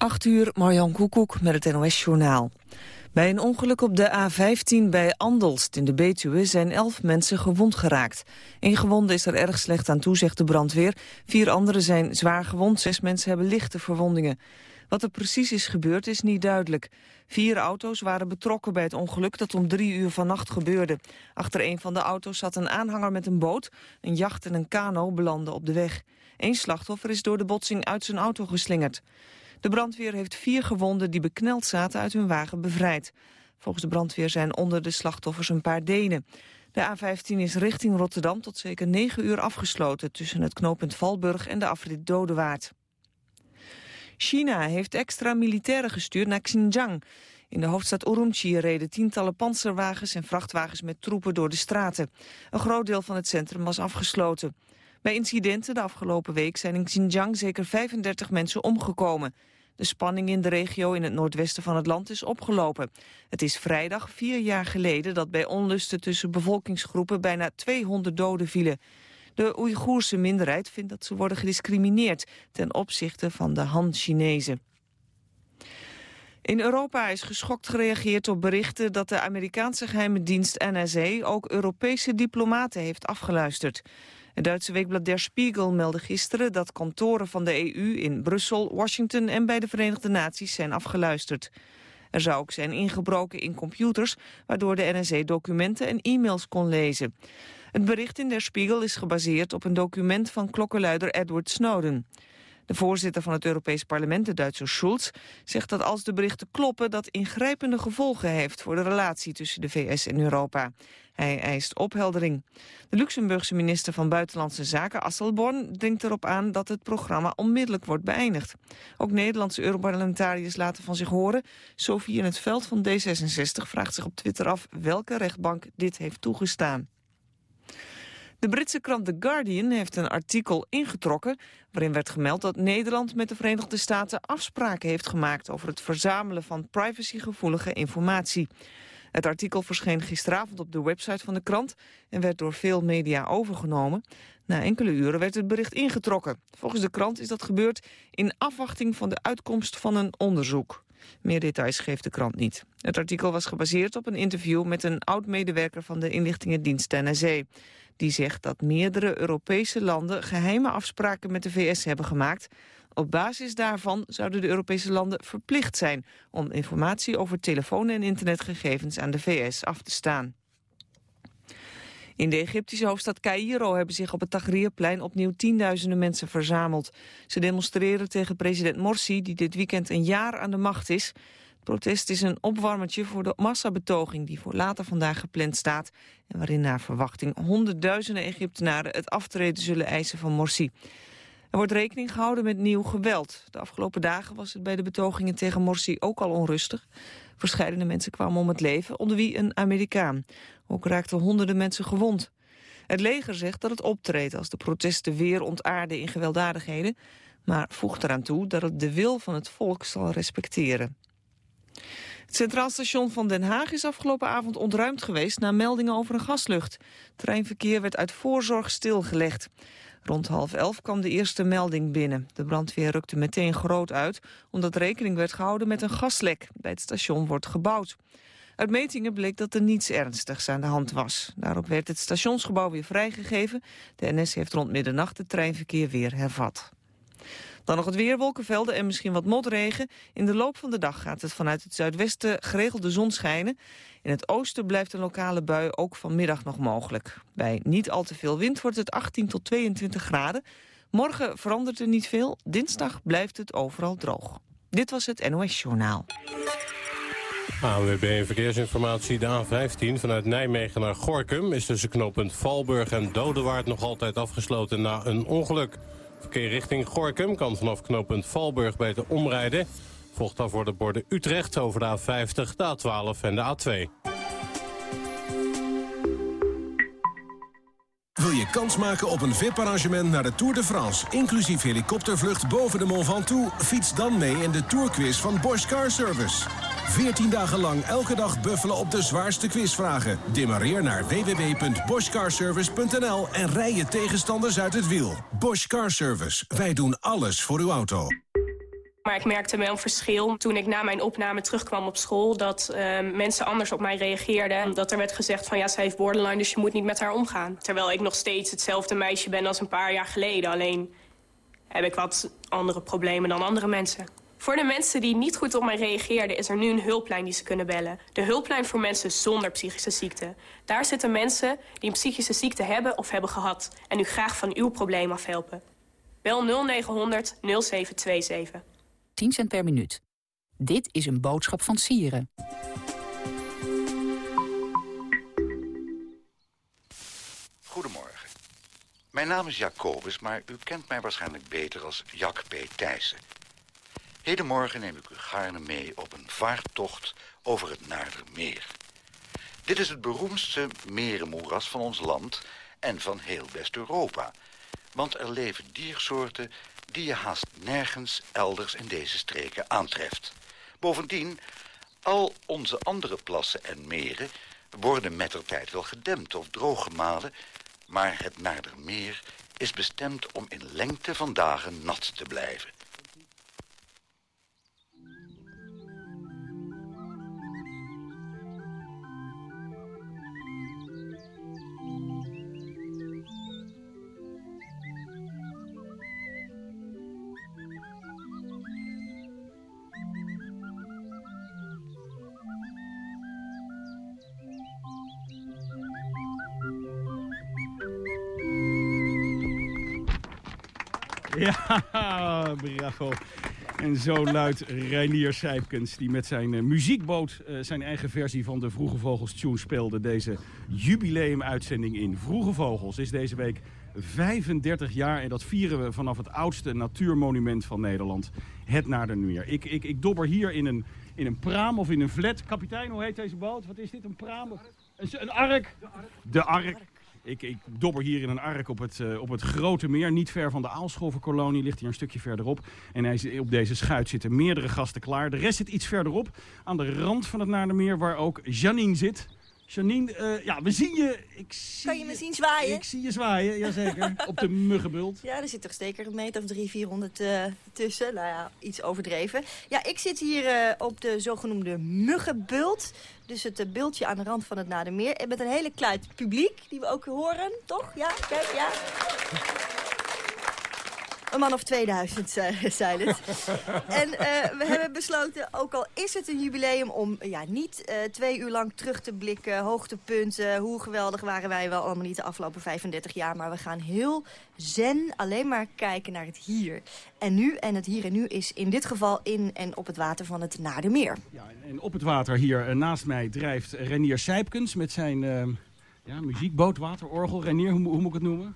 8 uur, Marjan Koekoek met het NOS-journaal. Bij een ongeluk op de A15 bij Andelst in de Betuwe zijn elf mensen gewond geraakt. Eén gewonde is er erg slecht aan toe, zegt de brandweer. Vier anderen zijn zwaar gewond, zes mensen hebben lichte verwondingen. Wat er precies is gebeurd is niet duidelijk. Vier auto's waren betrokken bij het ongeluk dat om drie uur vannacht gebeurde. Achter een van de auto's zat een aanhanger met een boot. Een jacht en een kano belanden op de weg. Eén slachtoffer is door de botsing uit zijn auto geslingerd. De brandweer heeft vier gewonden die bekneld zaten uit hun wagen bevrijd. Volgens de brandweer zijn onder de slachtoffers een paar Denen. De A15 is richting Rotterdam tot zeker 9 uur afgesloten... tussen het knooppunt Valburg en de afrit Dodewaard. China heeft extra militairen gestuurd naar Xinjiang. In de hoofdstad Urumqi reden tientallen panzerwagens en vrachtwagens met troepen door de straten. Een groot deel van het centrum was afgesloten. Bij incidenten de afgelopen week zijn in Xinjiang zeker 35 mensen omgekomen. De spanning in de regio in het noordwesten van het land is opgelopen. Het is vrijdag vier jaar geleden dat bij onlusten tussen bevolkingsgroepen bijna 200 doden vielen. De Oeigoerse minderheid vindt dat ze worden gediscrimineerd ten opzichte van de Han-Chinezen. In Europa is geschokt gereageerd op berichten dat de Amerikaanse geheime dienst NSA ook Europese diplomaten heeft afgeluisterd. Het Duitse weekblad Der Spiegel meldde gisteren dat kantoren van de EU in Brussel, Washington en bij de Verenigde Naties zijn afgeluisterd. Er zou ook zijn ingebroken in computers, waardoor de NSA documenten en e-mails kon lezen. Het bericht in Der Spiegel is gebaseerd op een document van klokkenluider Edward Snowden. De voorzitter van het Europees Parlement, de Duitse Schulz, zegt dat als de berichten kloppen dat ingrijpende gevolgen heeft voor de relatie tussen de VS en Europa. Hij eist opheldering. De Luxemburgse minister van Buitenlandse Zaken, Asselborn, denkt erop aan dat het programma onmiddellijk wordt beëindigd. Ook Nederlandse Europarlementariërs laten van zich horen. Sophie in het veld van D66 vraagt zich op Twitter af welke rechtbank dit heeft toegestaan. De Britse krant The Guardian heeft een artikel ingetrokken... waarin werd gemeld dat Nederland met de Verenigde Staten afspraken heeft gemaakt... over het verzamelen van privacygevoelige informatie. Het artikel verscheen gisteravond op de website van de krant... en werd door veel media overgenomen. Na enkele uren werd het bericht ingetrokken. Volgens de krant is dat gebeurd in afwachting van de uitkomst van een onderzoek. Meer details geeft de krant niet. Het artikel was gebaseerd op een interview met een oud-medewerker van de inlichtingendienst NSE. Die zegt dat meerdere Europese landen geheime afspraken met de VS hebben gemaakt. Op basis daarvan zouden de Europese landen verplicht zijn om informatie over telefoon- en internetgegevens aan de VS af te staan. In de Egyptische hoofdstad Cairo hebben zich op het Tahrirplein opnieuw tienduizenden mensen verzameld. Ze demonstreren tegen president Morsi, die dit weekend een jaar aan de macht is. Het protest is een opwarmertje voor de massabetoging die voor later vandaag gepland staat... en waarin naar verwachting honderdduizenden Egyptenaren het aftreden zullen eisen van Morsi. Er wordt rekening gehouden met nieuw geweld. De afgelopen dagen was het bij de betogingen tegen Morsi ook al onrustig. Verscheidene mensen kwamen om het leven, onder wie een Amerikaan. Ook raakten honderden mensen gewond. Het leger zegt dat het optreedt als de protesten weer ontaarden in gewelddadigheden... maar voegt eraan toe dat het de wil van het volk zal respecteren. Het Centraal Station van Den Haag is afgelopen avond ontruimd geweest... na meldingen over een gaslucht. Treinverkeer werd uit voorzorg stilgelegd. Rond half elf kwam de eerste melding binnen. De brandweer rukte meteen groot uit, omdat rekening werd gehouden met een gaslek. Bij het station wordt gebouwd. Uit metingen bleek dat er niets ernstigs aan de hand was. Daarop werd het stationsgebouw weer vrijgegeven. De NS heeft rond middernacht het treinverkeer weer hervat. Dan nog het weer, wolkenvelden en misschien wat motregen. In de loop van de dag gaat het vanuit het zuidwesten geregeld de zon schijnen. In het oosten blijft een lokale bui ook vanmiddag nog mogelijk. Bij niet al te veel wind wordt het 18 tot 22 graden. Morgen verandert er niet veel. Dinsdag blijft het overal droog. Dit was het NOS Journaal. ANWB Verkeersinformatie. De A15 vanuit Nijmegen naar Gorkum is tussen knooppunt Valburg en Dodewaard nog altijd afgesloten na een ongeluk. Verkeer richting Gorkum kan vanaf knooppunt Valburg beter omrijden. Volgt dan voor de borden Utrecht over de A50, de A12 en de A2. Wil je kans maken op een VIP-arrangement naar de Tour de France... inclusief helikoptervlucht boven de Mont Ventoux? Fiets dan mee in de Tourquiz van Bosch Car Service. 14 dagen lang elke dag buffelen op de zwaarste quizvragen. Demareer naar www.boschcarservice.nl en rij je tegenstanders uit het wiel. Bosch Car Service. Wij doen alles voor uw auto. Maar ik merkte wel een verschil toen ik na mijn opname terugkwam op school... dat ehm, mensen anders op mij reageerden. Dat er werd gezegd van ja, ze heeft borderline, dus je moet niet met haar omgaan. Terwijl ik nog steeds hetzelfde meisje ben als een paar jaar geleden. Alleen heb ik wat andere problemen dan andere mensen. Voor de mensen die niet goed op mij reageerden... is er nu een hulplijn die ze kunnen bellen. De hulplijn voor mensen zonder psychische ziekte. Daar zitten mensen die een psychische ziekte hebben of hebben gehad... en u graag van uw probleem afhelpen. Bel 0900 0727. 10 cent per minuut. Dit is een boodschap van Sieren. Goedemorgen. Mijn naam is Jacobus, maar u kent mij waarschijnlijk beter als Jack P. Thijssen. Hedenmorgen neem ik u gaarne mee op een vaartocht over het Naardermeer. Dit is het beroemdste merenmoeras van ons land en van heel West-Europa. Want er leven diersoorten die je haast nergens elders in deze streken aantreft. Bovendien, al onze andere plassen en meren worden met de tijd wel gedempt of drooggemalen... maar het Naardermeer is bestemd om in lengte van dagen nat te blijven. Ja, bravo. En zo luidt Reinier Sijpkens, die met zijn uh, muziekboot uh, zijn eigen versie van de Vroege Vogels tune speelde. Deze jubileumuitzending in. Vroege Vogels is deze week 35 jaar en dat vieren we vanaf het oudste natuurmonument van Nederland, het Naardermeer. Ik, ik, ik dobber hier in een, in een praam of in een flat. Kapitein, hoe heet deze boot? Wat is dit, een praam? Een, een ark? De ark. Ik, ik dobber hier in een ark op het, uh, op het grote meer. Niet ver van de Aalscholverkolonie. Ligt hier een stukje verderop. En hij, op deze schuit zitten meerdere gasten klaar. De rest zit iets verderop. Aan de rand van het Naardermeer waar ook Janine zit. Janine, uh, ja, we zien je. Ik zie kan je me zien zwaaien? Ik zie je zwaaien, jazeker. op de muggenbult. Ja, er zit toch zeker een meter of drie, vierhonderd uh, tussen. Nou ja, iets overdreven. Ja, ik zit hier uh, op de zogenoemde muggenbult. Dus het bultje aan de rand van het Nadermeer. En met een hele kluit publiek, die we ook horen, toch? Ja, kijk, ja. Een man of 2000, zei het. en uh, we hebben besloten, ook al is het een jubileum... om ja, niet uh, twee uur lang terug te blikken, hoogtepunten... hoe geweldig waren wij wel allemaal niet de afgelopen 35 jaar... maar we gaan heel zen alleen maar kijken naar het hier en nu. En het hier en nu is in dit geval in en op het water van het Nadermeer. Ja, en op het water hier uh, naast mij drijft Renier Sijpkens... met zijn ja, muziekboot, waterorgel. Renier, hoe, hoe moet ik het noemen?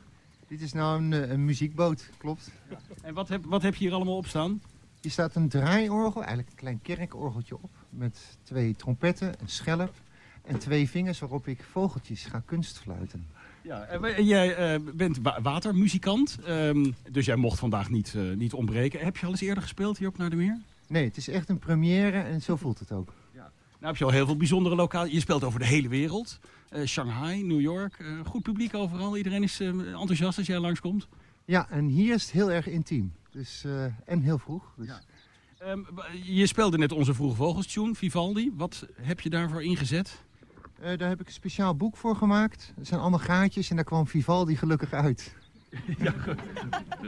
Dit is nou een, een muziekboot, klopt. Ja. En wat heb, wat heb je hier allemaal op staan? Hier staat een draaiorgel, eigenlijk een klein kerkorgeltje op. Met twee trompetten, een schelp en twee vingers waarop ik vogeltjes ga kunstfluiten. Ja, en jij uh, bent wa watermuzikant, um, dus jij mocht vandaag niet, uh, niet ontbreken. Heb je al eens eerder gespeeld hier op Naar de Meer? Nee, het is echt een première en zo voelt het ook. Ja. Nou heb je al heel veel bijzondere lokalen. Je speelt over de hele wereld. Uh, Shanghai, New York, uh, goed publiek overal. Iedereen is uh, enthousiast als jij langskomt. Ja, en hier is het heel erg intiem. Dus, en heel vroeg. Dus. Ja. Um, je speelde net onze Vroege Vogels tune, Vivaldi. Wat heb je daarvoor ingezet? daar heb ik een speciaal boek voor gemaakt. Er zijn allemaal gaatjes en daar kwam Vivaldi gelukkig uit. ja,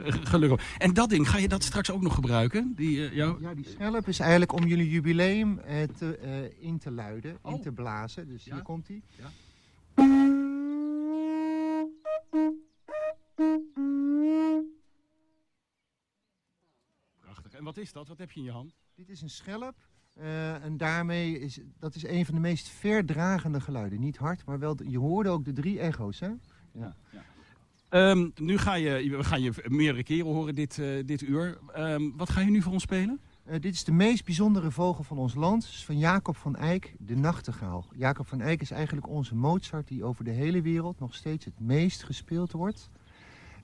gelukkig. En dat ding, ga je dat straks ook nog gebruiken? Die, jou... Ja, die schelp is eigenlijk om jullie jubileum te, in te luiden, oh. in te blazen. Dus ja? hier komt hij. Ja. Prachtig. En wat is dat? Wat heb je in je hand? Dit is een schelp. Uh, en daarmee is dat is een van de meest verdragende geluiden. Niet hard, maar wel. Je hoorde ook de drie echo's, hè? Ja. ja. Um, nu ga je, we gaan je meerdere keren horen dit, uh, dit uur. Um, wat ga je nu voor ons spelen? Uh, dit is de meest bijzondere vogel van ons land. Het is van Jacob van Eyck, de nachtegaal. Jacob van Eyck is eigenlijk onze Mozart die over de hele wereld nog steeds het meest gespeeld wordt.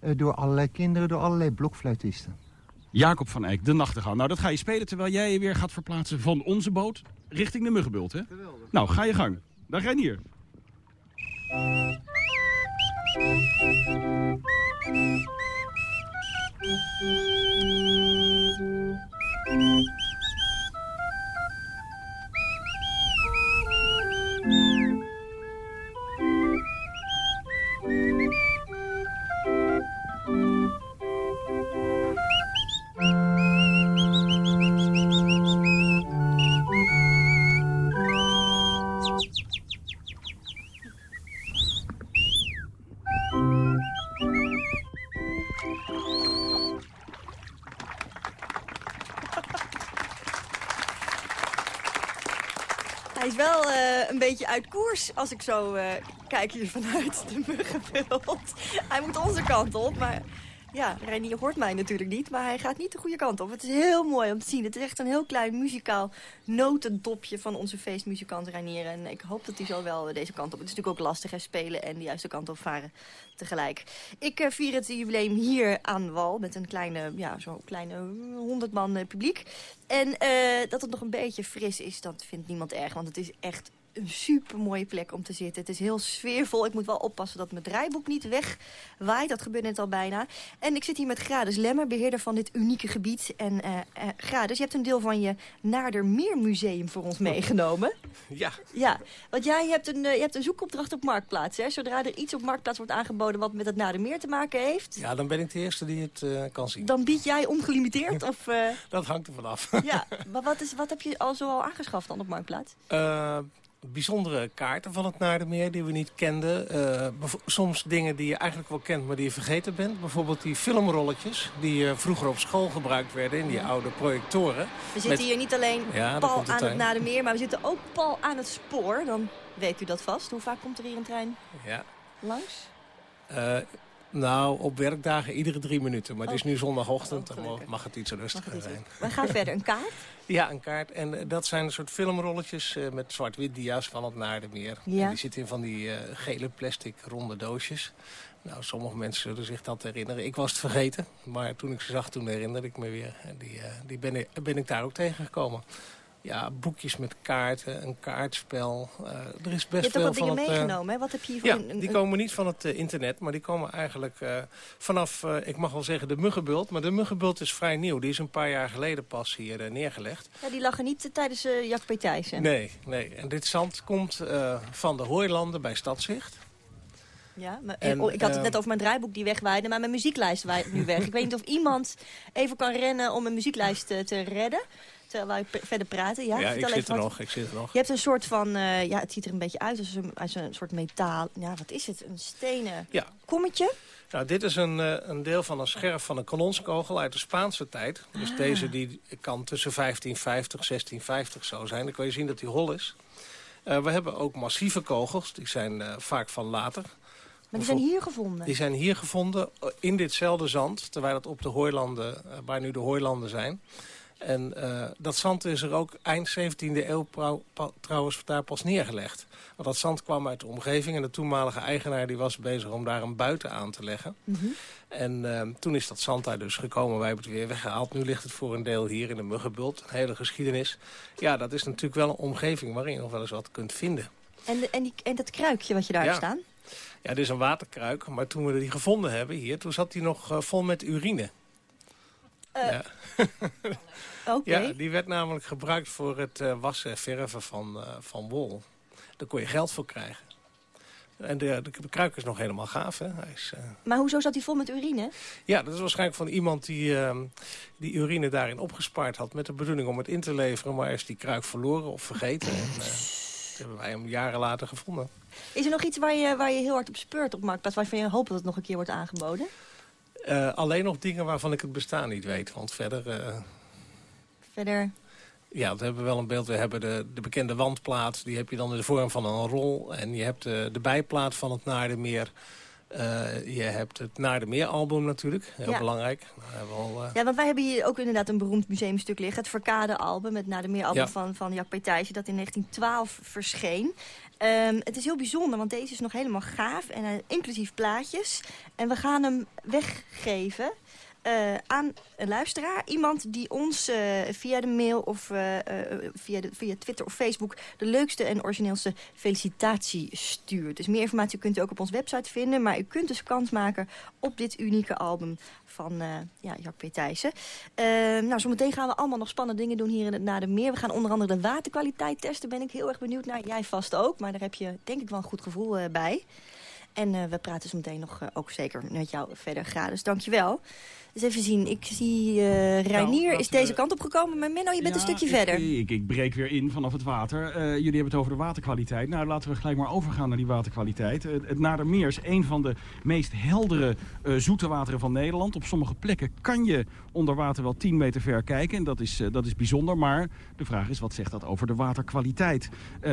Uh, door allerlei kinderen, door allerlei blokfluitisten. Jacob van Eyck, de nachtegaal. Nou, dat ga je spelen terwijl jij je weer gaat verplaatsen van onze boot richting de muggenbult, hè? Geweldig. Nou, ga je gang. Dan ga je hier. Hij uit koers als ik zo eh, kijk hier vanuit de muggenveld. Hij moet onze kant op, maar ja, Reinier hoort mij natuurlijk niet, maar hij gaat niet de goede kant op. Het is heel mooi om te zien. Het is echt een heel klein muzikaal notendopje van onze feestmuzikant Reinier. En ik hoop dat hij zo wel deze kant op. Het is natuurlijk ook lastig, hè, spelen en de juiste kant op varen tegelijk. Ik eh, vier het jubileum hier aan wal met een kleine, ja, zo'n kleine 100 man eh, publiek. En dat het nog een beetje fris is, dat vindt niemand erg, want het is echt een super mooie plek om te zitten. Het is heel sfeervol. Ik moet wel oppassen dat mijn draaiboek niet wegwaait. Dat gebeurt net al bijna. En ik zit hier met Grades Lemmer, beheerder van dit unieke gebied. En uh, uh, Grades, je hebt een deel van je Nadermeermuseum voor ons meegenomen. Ja. Ja, want jij hebt een, uh, je hebt een zoekopdracht op Marktplaats. Hè? Zodra er iets op Marktplaats wordt aangeboden wat met het Nadermeer te maken heeft... Ja, dan ben ik de eerste die het kan zien. Dan bied jij ongelimiteerd? of, Dat hangt er vanaf. ja, maar wat, is, wat heb je al zo al aangeschaft dan op Marktplaats? Bijzondere kaarten van het Naardenmeer die we niet kenden. Uh, soms dingen die je eigenlijk wel kent, maar die je vergeten bent. Bijvoorbeeld die filmrolletjes die uh, vroeger op school gebruikt werden in die oude projectoren. We zitten Met... hier niet alleen ja, pal aan het, het Naardenmeer, maar we zitten ook pal aan het spoor. Dan weet u dat vast. Hoe vaak komt er hier een trein ja. langs? Uh, nou, op werkdagen iedere drie minuten. Maar oh. het is nu zondagochtend, dan oh, mag het iets rustiger zijn. We gaan verder. Een kaart? Ja, een kaart. En uh, dat zijn een soort filmrolletjes uh, met zwart-wit dia's van het Naardenmeer. Ja. En die zitten in van die uh, gele plastic ronde doosjes. Nou, sommige mensen zullen zich dat herinneren. Ik was het vergeten, maar toen ik ze zag, toen herinnerde ik me weer. En die, die ben, ik, ben ik daar ook tegengekomen ja, boekjes met kaarten, een kaartspel. Uh, er is best veel van dingen het, meegenomen, hè? Wat heb je hiervoor? Ja, een, die komen niet van het uh, internet, maar die komen eigenlijk uh, vanaf, ik mag wel zeggen, de muggenbult. Maar de muggenbult is vrij nieuw. Die is een paar jaar geleden pas hier neergelegd. Ja, die lag er niet tijdens Jack P. Thijssen. Nee, nee. En dit zand komt van de hooilanden bij Stadzicht. Ja, maar en, ik had het net over mijn draaiboek die wegwaaide, maar mijn muzieklijst waait nu weg. ik weet niet of iemand even kan rennen om een muzieklijst te redden terwijl wij verder praten. Ja, ja ik zit er nog, ik zit er nog. Je hebt een soort van, uh, ja, het ziet er een beetje uit als een, als een soort metaal, ja, wat is het? Een stenen ja. kommetje? Nou, dit is een, uh, een deel van een scherf van een kanonskogel uit de Spaanse tijd. Dus Ah. deze die kan tussen 1550, 1650 zo zijn. Dan kan je zien dat die hol is. Uh, we hebben ook massieve kogels, die zijn vaak van later. Maar die zijn hier gevonden? Die zijn hier gevonden, in ditzelfde zand, terwijl het op de hooilanden, waar nu de hooilanden zijn. En uh, dat zand is er ook eind 17e eeuw trouwens daar pas neergelegd. Want dat zand kwam uit de omgeving en de toenmalige eigenaar die was bezig om daar een buiten aan te leggen. Mm -hmm. En uh, toen is dat zand daar dus gekomen. Wij hebben het weer weggehaald. Nu ligt het voor een deel hier in de Muggenbult. Een hele geschiedenis. Ja, dat is natuurlijk wel een omgeving waarin je nog wel eens wat kunt vinden. En, de, en, die, en dat kruikje wat je daar ja. hebt staan? Ja, dit is een waterkruik. Maar toen we die gevonden hebben hier, toen zat die nog uh, vol met urine. Uh, ja. Okay. Ja, die werd namelijk gebruikt voor het uh, wassen en verven van, uh, van wol. Daar kon je geld voor krijgen. En de, de, de kruik is nog helemaal gaaf, hè? Hij is. Maar hoezo zat hij vol met urine? Ja, dat is waarschijnlijk van iemand die die urine daarin opgespaard had... met de bedoeling om het in te leveren, maar is die kruik verloren of vergeten. en, dat hebben wij hem jaren later gevonden. Is er nog iets waar je, waar je heel hard op speurt op Marktplaats... waarvan je hoopt dat het nog een keer wordt aangeboden? Alleen nog dingen waarvan ik het bestaan niet weet, want verder... Verder? Ja, we hebben wel een beeld. We hebben de, de bekende wandplaat. Die heb je dan in de vorm van een rol. En je hebt de, de bijplaat van het Naardenmeer. Uh, je hebt het Naardenmeer-album natuurlijk. Heel ja. belangrijk. We al, uh... Ja, want wij hebben hier ook inderdaad een beroemd museumstuk liggen. Het Verkade-album, het Naardenmeer-album ja. van, van Jack Petijsje. Dat in 1912 verscheen. Um, het is heel bijzonder, want deze is nog helemaal gaaf. En uh, inclusief plaatjes. En we gaan hem weggeven. Eh, aan een luisteraar. Iemand die ons eh, via de mail of eh, via, de, via Twitter of Facebook... de leukste en origineelste felicitatie stuurt. Dus meer informatie kunt u ook op onze website vinden. Maar u kunt dus kans maken op dit unieke album van ja, Jack P. Thijssen. nou, zometeen gaan we allemaal nog spannende dingen doen hier in het Nadermeer. We gaan onder andere de waterkwaliteit testen. Ben ik heel erg benieuwd naar. Jij vast ook, maar daar heb je denk ik wel een goed gevoel bij. En we praten zo meteen nog ook zeker met jou verder. Graag. Dus dankjewel. Dus even zien, ik zie uh, Reinier is deze kant op gekomen. Maar Menno, je bent een stukje verder. Ik, ik, breek weer in vanaf het water. Uh, jullie hebben het over de waterkwaliteit. Nou, laten we gelijk maar overgaan naar die waterkwaliteit. Uh, het Nadermeer is een van de meest heldere zoete wateren van Nederland. Op sommige plekken kan je onder water wel 10 meter ver kijken. En dat is, dat is bijzonder. Maar de vraag is, wat zegt dat over de waterkwaliteit?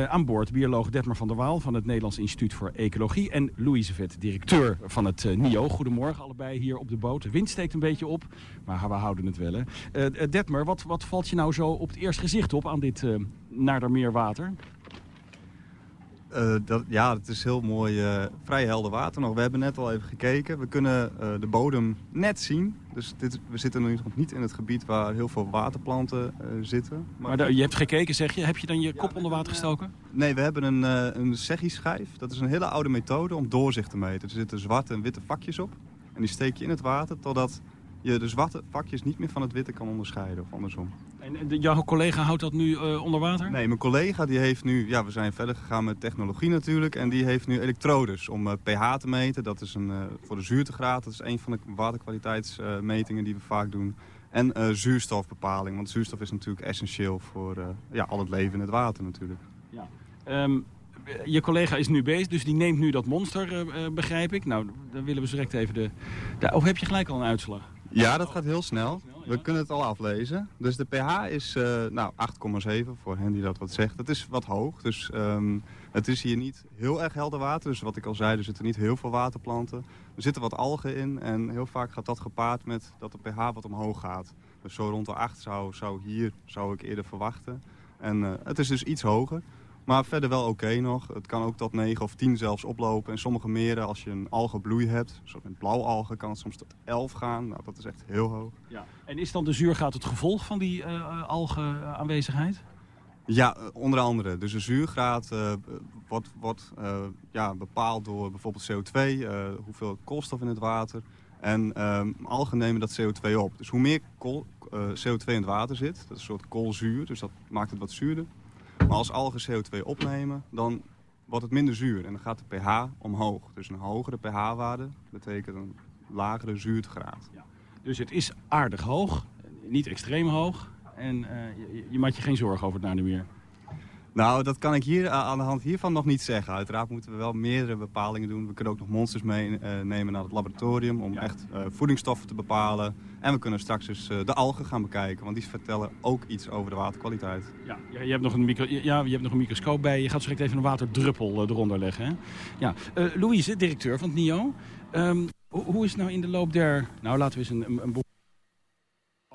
aan boord bioloog Detmar van der Waal van het Nederlands Instituut voor Ecologie. En Louise Vet, directeur van het NIO. Goedemorgen allebei hier op de boot. De wind steekt een beetje op. Maar we houden het wel, hè. Detmer, wat, wat valt je nou zo op het eerste gezicht op aan dit uh, Naardermeerwater? Uh, dat, ja, het is heel mooi, uh, vrij helder water nog. We hebben net al even gekeken. We kunnen uh, de bodem net zien. Dus dit, we zitten nog niet in het gebied waar heel veel waterplanten zitten. Maar, maar je hebt gekeken, zeg je? Heb je dan je kop onder water gestoken? Nee, we hebben een, een schijf Dat is een hele oude methode om doorzicht te meten. Er zitten zwarte en witte vakjes op. En die steek je in het water totdat je de zwarte vakjes niet meer van het witte kan onderscheiden of andersom. En de, jouw collega houdt dat nu uh, onder water? Nee, mijn collega die heeft nu, ja we zijn verder gegaan met technologie natuurlijk. En die heeft nu elektrodes om uh, pH te meten. Dat is een, uh, voor de zuurtegraad, dat is een van de waterkwaliteitsmetingen die we vaak doen. En zuurstofbepaling, want zuurstof is natuurlijk essentieel voor ja, al het leven in het water natuurlijk. Ja. Um, je collega is nu bezig, dus die neemt nu dat monster, begrijp ik. Nou, dan willen we direct even de... Of heb je gelijk al een uitslag? Ja, dat gaat heel snel. We kunnen het al aflezen. Dus de pH is uh, nou, 8,7 voor hen die dat wat zegt. Dat is wat hoog. Dus um, het is hier niet heel erg helder water. Dus wat ik al zei, er zitten niet heel veel waterplanten. Er zitten wat algen in. En heel vaak gaat dat gepaard met dat de pH wat omhoog gaat. Dus zo rond de 8 zou, hier zou ik eerder verwachten. En uh, het is dus iets hoger. Maar verder wel oké nog. Het kan ook tot 9 of 10 zelfs oplopen. En sommige meren, als je een algenbloei hebt, zoals met blauwalgen, kan het soms tot 11 gaan. Nou, dat is echt heel hoog. Ja. En is dan de zuurgraad het gevolg van die uh, algenaanwezigheid? Ja, onder andere. Dus de zuurgraad uh, wordt, wordt uh, ja, bepaald door bijvoorbeeld CO2, uh, hoeveel koolstof in het water. En ehm, algen nemen dat CO2 op. Dus hoe meer kool, CO2 in het water zit, dat is een soort koolzuur, dus dat maakt het wat zuurder. Maar als algen CO2 opnemen, dan wordt het minder zuur en dan gaat de pH omhoog. Dus een hogere pH-waarde betekent een lagere zuurtegraad. Ja. Dus het is aardig hoog, niet extreem hoog. En uh, je, je maakt je geen zorgen over het meer. Nou, dat kan ik hier aan de hand hiervan nog niet zeggen. Uiteraard moeten we wel meerdere bepalingen doen. We kunnen ook nog monsters meenemen uh, naar het laboratorium om echt uh, voedingsstoffen te bepalen. En we kunnen straks dus uh, de algen gaan bekijken, want die vertellen ook iets over de waterkwaliteit. Ja, je hebt nog een, micro ja, je hebt nog een microscoop bij. Je gaat direct even een waterdruppel eronder leggen. Hè? Ja. Louise, directeur van het NIO. Um, hoe is het nou in de loop der... Nou, laten we eens een, een,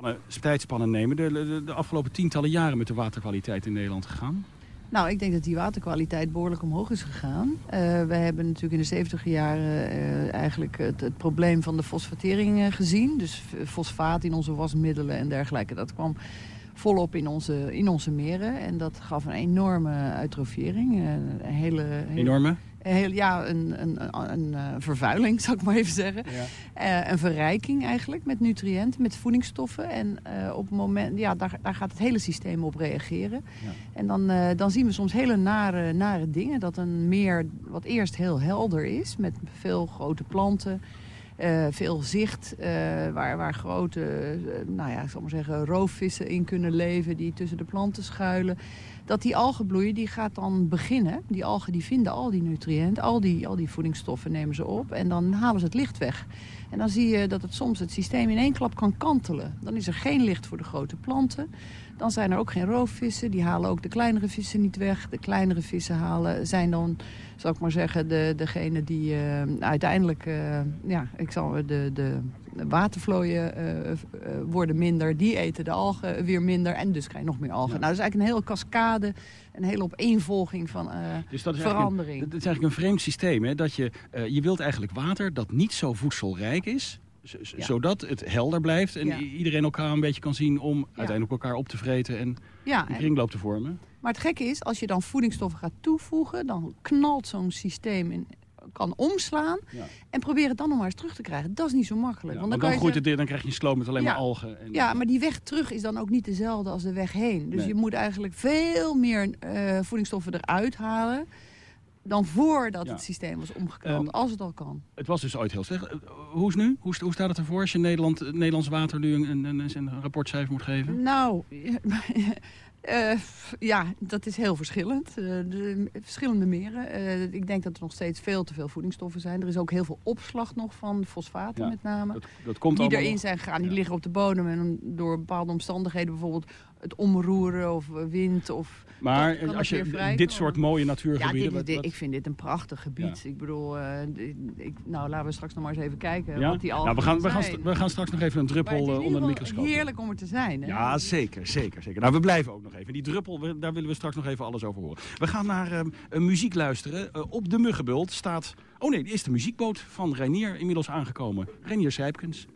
een tijdspannen nemen. De, de, de afgelopen tientallen jaren met de waterkwaliteit in Nederland gegaan? Nou, ik denk dat die waterkwaliteit behoorlijk omhoog is gegaan. Uh, we hebben natuurlijk in de 70 jaren uh, eigenlijk het, probleem van de fosfatering uh, gezien. Dus fosfaat in onze wasmiddelen en dergelijke. Dat kwam volop in onze, in onze meren. En dat gaf een enorme eutrofiering. Een hele, enorme? Heel, ja, een, een, een, een, eh, vervuiling, zou ik maar even zeggen. Ja. Uh, een verrijking eigenlijk met nutriënten, met voedingsstoffen. En uh, op het moment, ja, daar, daar gaat het hele systeem op reageren. Ja. En dan, uh, dan zien we soms hele nare, nare dingen. Dat een meer wat eerst heel helder is, met veel grote planten... Uh, veel zicht, uh, waar, waar grote, uh, nou ja, ik zeggen, roofvissen in kunnen leven die tussen de planten schuilen dat die algenbloei die gaat dan beginnen. Die algen die vinden al die nutriënten, al die, al die voedingsstoffen nemen ze op. En dan halen ze het licht weg. En dan zie je dat het soms het systeem in één klap kan kantelen. Dan is er geen licht voor de grote planten. Dan zijn er ook geen roofvissen. Die halen ook de kleinere vissen niet weg. De kleinere vissen halen, zijn dan, zal ik maar zeggen, de, degene die uh, uiteindelijk... Uh, ja, ik zal de, de watervlooien uh, worden minder. Die eten de algen weer minder. En dus krijg je nog meer algen. Nou, dat is eigenlijk een hele cascade een hele opeenvolging van dus dat is verandering. dat is eigenlijk een vreemd systeem. Hè? Dat je, je wilt eigenlijk water dat niet zo voedselrijk is zodat het helder blijft en iedereen elkaar een beetje kan zien... om uiteindelijk elkaar op te vreten en een kringloop te vormen. Maar het gekke is, als je dan voedingsstoffen gaat toevoegen... dan knalt zo'n systeem in, kan omslaan. En probeer het dan nog maar eens terug te krijgen. Dat is niet zo makkelijk. want dan, dan, groeit het, dan krijg je een sloot met alleen maar algen. En... Ja, maar die weg terug is dan ook niet dezelfde als de weg heen. Dus je moet eigenlijk veel meer uh, voedingsstoffen eruit halen dan voordat het systeem was omgeknald, um, als het al kan. Het was dus ooit heel slecht. Eh, hoe is nu? Hoe, hoe staat het ervoor als je Nederland, Nederlands water nu een, een, een, een rapportcijfer moet geven? Nou, Uh, ja, dat is heel verschillend. Uh, de, verschillende meren. Uh, ik denk dat er nog steeds veel te veel voedingsstoffen zijn. Er is ook heel veel opslag nog van fosfaten ja, met name. Dat, dat komt die erin zijn gegaan. Die ja. liggen op de bodem en door bepaalde omstandigheden bijvoorbeeld het omroeren of wind of... Maar als je dit soort mooie natuurgebieden... Ja, dit, dit, ik vind dit een prachtig gebied. Ja. Ik bedoel, uh, ik, nou laten we straks nog maar eens even kijken ja? wat die al nou, we gaan, we, gaan, we gaan straks nog even een druppel onder de microscoop. heerlijk om er te zijn. Hè? Ja, zeker, zeker, zeker. Nou, we blijven ook nog even. Die druppel, daar willen we straks nog even alles over horen. We gaan naar uh, een muziek luisteren. Uh, op de Muggenbult staat... Oh nee, is de muziekboot van Reinier inmiddels aangekomen. Reinier Sijpkens.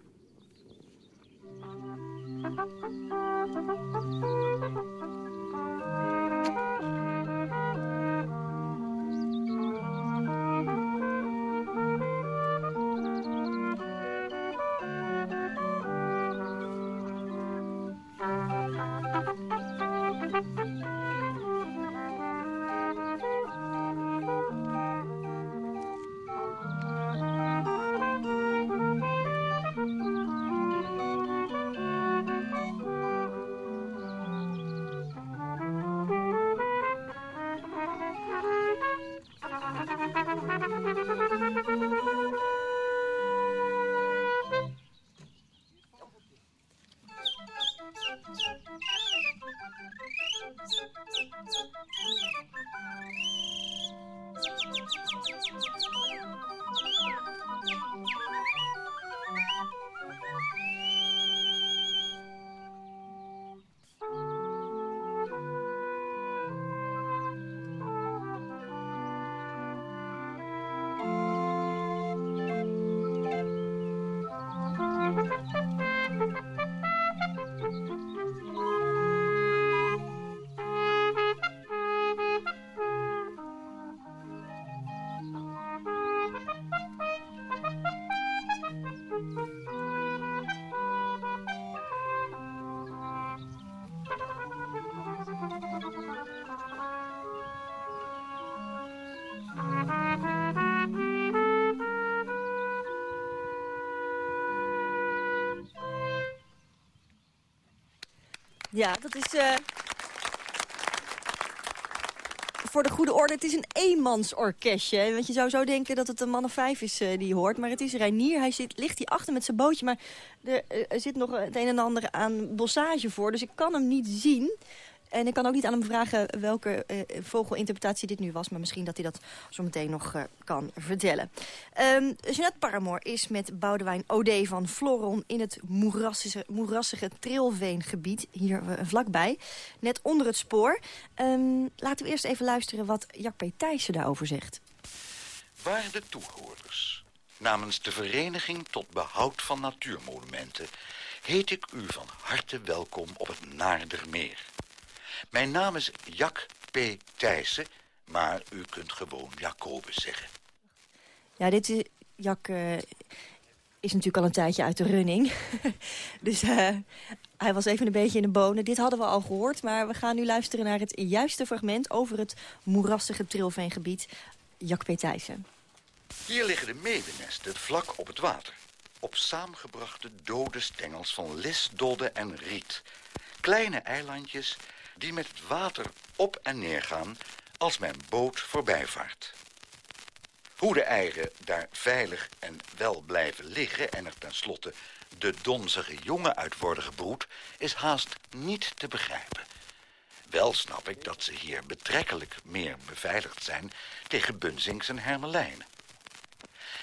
Ja, dat is... Uh... Voor de goede orde, het is een eenmansorkestje. Want je zou zo denken dat het een man of vijf is uh, die hoort. Maar het is Reinier. Hij zit, ligt hier achter met zijn bootje. Maar er, er zit nog het een en ander aan bossage voor. Dus ik kan hem niet zien. En ik kan ook niet aan hem vragen welke uh, vogelinterpretatie dit nu was. Maar misschien dat hij dat zo meteen nog uh, kan vertellen. Um, Jeanette Paramore is met Boudewijn Ode van Floron... in het moerassige, moerassige Trilveengebied, hier uh, vlakbij. Net onder het spoor. Um, laten we eerst even luisteren wat Jack P. Thijssen daarover zegt. Waarde toehoorders, namens de Vereniging tot Behoud van Natuurmonumenten... heet ik u van harte welkom op het Naardermeer. Mijn naam is Jack P. Thijssen, maar u kunt gewoon Jacobus zeggen. Ja, dit is... Jack uh, is natuurlijk al een tijdje uit de running. dus uh, hij was even een beetje in de bonen. Dit hadden we al gehoord, maar we gaan nu luisteren naar het juiste fragment... over het moerassige trilveengebied. Jack P. Thijssen. Hier liggen de medenesten vlak op het water. Op saamgebrachte dode stengels van lis, dodde en riet. Kleine eilandjes die met het water op en neer gaan als mijn boot voorbijvaart. Hoe de eieren daar veilig en wel blijven liggen... en er tenslotte de donzige jongen uit worden gebroed... is haast niet te begrijpen. Wel snap ik dat ze hier betrekkelijk meer beveiligd zijn... tegen bunzings en hermelijnen.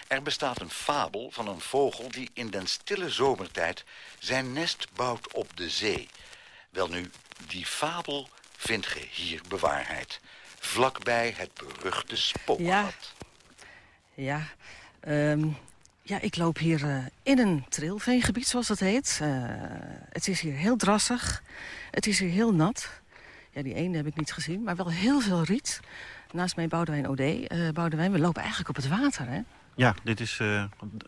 Er bestaat een fabel van een vogel die in den stille zomertijd... zijn nest bouwt op de zee. Welnu, die fabel vindt ge hier bewaarheid. Vlakbij het beruchte spookgat. Ja, ja um, Ja, ik loop hier uh, in een trilveengebied, zoals dat heet. Uh, het is hier heel drassig. Het is hier heel nat. Ja, die ene heb ik niet gezien, maar wel heel veel riet. Naast mij Boudewijn OD. Uh, Boudewijn, we lopen eigenlijk op het water, hè? Ja, dit is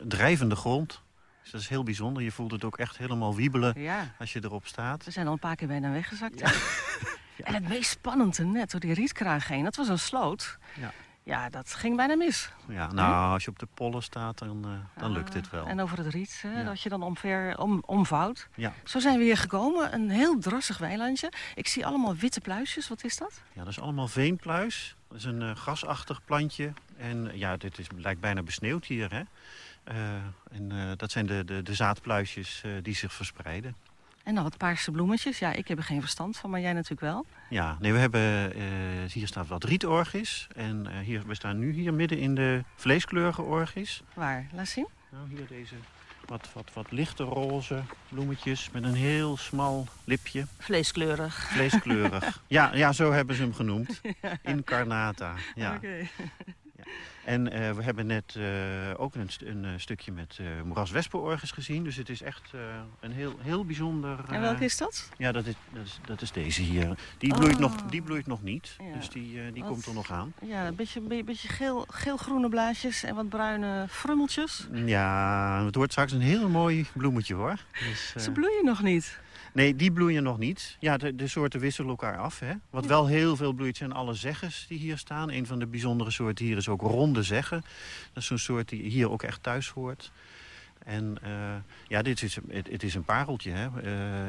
drijvende grond. Dus dat is heel bijzonder. Je voelt het ook echt helemaal wiebelen ja. als je erop staat. We zijn al een paar keer bijna weggezakt. Ja. ja. En het meest spannende net, door die rietkraag heen, dat was een sloot. Ja. Ja, dat ging bijna mis. Ja, nou, als je op de pollen staat, dan, uh, dan lukt dit wel. En over het riet, hè, dat je dan omver, om, omvouwt. Ja. Zo zijn we hier gekomen. Een heel drassig weilandje. Ik zie allemaal witte pluisjes. Wat is dat? Ja, dat is allemaal veenpluis. Dat is een uh, grasachtig plantje. En ja, dit is, lijkt bijna besneeuwd hier, hè. Uh, en dat zijn de, de, de zaadpluisjes die zich verspreiden. En dan wat paarse bloemetjes. Ja, ik heb er geen verstand van, maar jij natuurlijk wel. Ja, nee, we hebben, uh, hier staat wat rietorgis. En uh, hier, we staan nu hier midden in de vleeskleurige orgis. Waar? Laat zien. Nou, hier deze wat, wat, wat lichte roze bloemetjes met een heel smal lipje. Vleeskleurig. Vleeskleurig. ja, ja, zo hebben ze hem genoemd. Incarnata. Ja. Okay. En uh, we hebben net uh, ook een, st een uh, stukje met uh, moeraswespenorgis gezien. Dus het is echt een heel, heel bijzonder... en welke is dat? Ja, dat is, dat is, dat is deze hier. Die, bloeit, oh. nog, die bloeit nog niet, ja. dus die, die komt er nog aan. Ja, een beetje, een beetje geel, geel-groene blaadjes en wat bruine frummeltjes. Ja, het wordt straks een heel mooi bloemetje hoor. Dus, Ze bloeien nog niet. Nee, die bloeien nog niet. Ja, de, de soorten wisselen elkaar af. Hè. Wat wel heel veel bloeit zijn alle zeggers die hier staan. Een van de bijzondere soorten hier is ook ronde zeggen. Dat is zo'n soort die hier ook echt thuis hoort. En uh, ja, dit is, het, het, is een pareltje. Hè?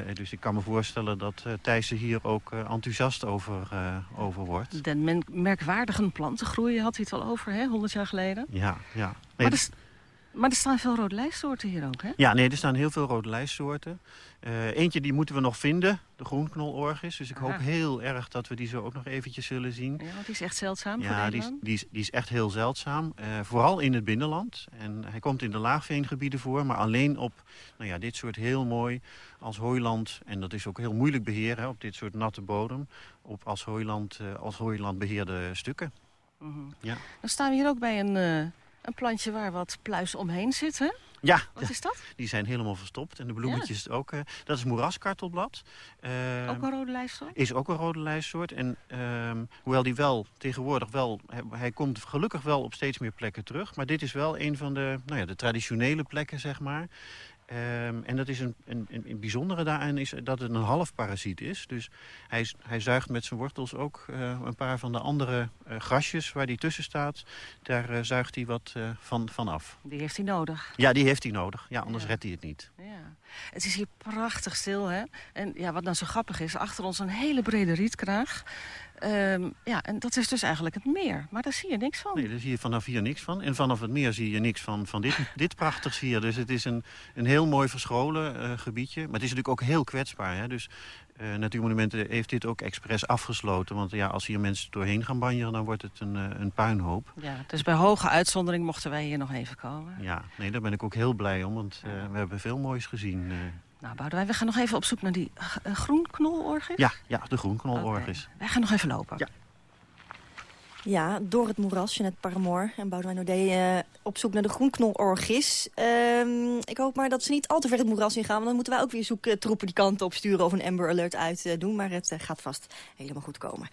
Uh, dus ik kan me voorstellen dat uh, Thijs er hier ook enthousiast over, over wordt. Den merkwaardige plantengroei had hij het al over, hè? 100 jaar geleden. Ja, ja. Nee, maar, maar er staan veel rode lijstsoorten hier ook, hè? Ja, nee, er staan heel veel rode lijstsoorten. Uh, eentje die moeten we nog vinden, de groenknolorgis. Dus ik Aha. hoop heel erg dat we die zo ook nog eventjes zullen zien. Ja, want die is echt zeldzaam ja, voor die is, die, is, die is echt heel zeldzaam. Uh, vooral in het binnenland. En hij komt in de laagveengebieden voor, maar alleen op nou ja, dit soort heel mooi als hooiland. En dat is ook heel moeilijk beheren op dit soort natte bodem. Op als hooiland, uh, als hooiland beheerde stukken. -hmm. ja. Dan staan we hier ook bij een, een plantje waar wat pluis omheen zit, hè? Ja. Wat is dat? Die zijn helemaal verstopt. En de bloemetjes ja. ook. Uh, dat is moeraskartelblad. Uh, ook een rode lijstsoort? Is ook een rode lijstsoort. En uh, hoewel die wel tegenwoordig wel... Hij, hij, komt gelukkig wel op steeds meer plekken terug. Maar dit is wel een van de, nou ja, de traditionele plekken, zeg maar. Um, en dat is een, een, een bijzondere daarin is dat het een half parasiet is. Dus hij, hij zuigt met zijn wortels ook uh, een paar van de andere uh, grasjes waar die tussen staat. Daar uh, zuigt hij wat van, van af. Die heeft hij nodig? Ja, die heeft hij nodig. Ja, anders ja. redt hij het niet. Ja. Het is hier prachtig stil, hè? En ja, wat nou zo grappig is, achter ons een hele brede rietkraag. Um, ja, en dat is dus eigenlijk het meer. Maar daar zie je niks van. Nee, daar zie je vanaf hier niks van. En vanaf het meer zie je niks van, van dit, dit prachtigs hier. Dus het is een, een heel mooi verscholen uh, gebiedje. Maar het is natuurlijk ook heel kwetsbaar. Hè? Dus uh, Natuurmonumenten heeft dit ook expres afgesloten. Want ja, als hier mensen doorheen gaan banjeren, dan wordt het een, uh, een puinhoop. Ja, dus bij hoge uitzondering mochten wij hier nog even komen. Ja, nee, daar ben ik ook heel blij om. Want we hebben veel moois gezien. Nou, Boudewijn, we gaan nog even op zoek naar die uh, groenknolorgis. Ja, ja, de groenknolorgis. Okay. Wij gaan nog even lopen. Ja. Ja, door het moeras, Jeanette Paramoor en Boudewijn Ode uh, op zoek naar de groenknolorgis. Uh, ik hoop maar dat ze niet al te ver het moeras ingaan, want dan moeten wij ook weer zoektroepen die kant op sturen of een Amber Alert uit uh, doen. Maar het uh, gaat vast helemaal goed komen.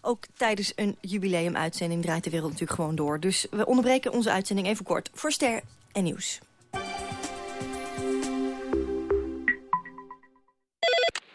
Ook tijdens een jubileumuitzending draait de wereld natuurlijk gewoon door. Dus we onderbreken onze uitzending even kort voor Ster en Nieuws.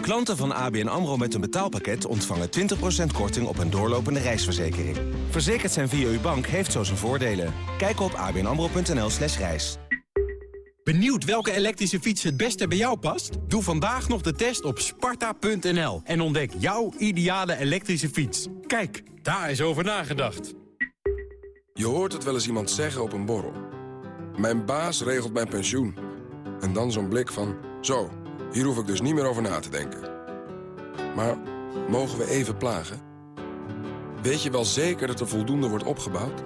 Klanten van ABN AMRO met een betaalpakket ontvangen 20% korting op een doorlopende reisverzekering. Verzekerd zijn via uw bank heeft zo zijn voordelen. Kijk op abnamro.nl slash reis. Benieuwd welke elektrische fiets het beste bij jou past? Doe vandaag nog de test op sparta.nl en ontdek jouw ideale elektrische fiets. Kijk, daar is over nagedacht. Je hoort het wel eens iemand zeggen op een borrel. Mijn baas regelt mijn pensioen. En dan zo'n blik van, zo, hier hoef ik dus niet meer over na te denken. Maar mogen we even plagen? Weet je wel zeker dat er voldoende wordt opgebouwd?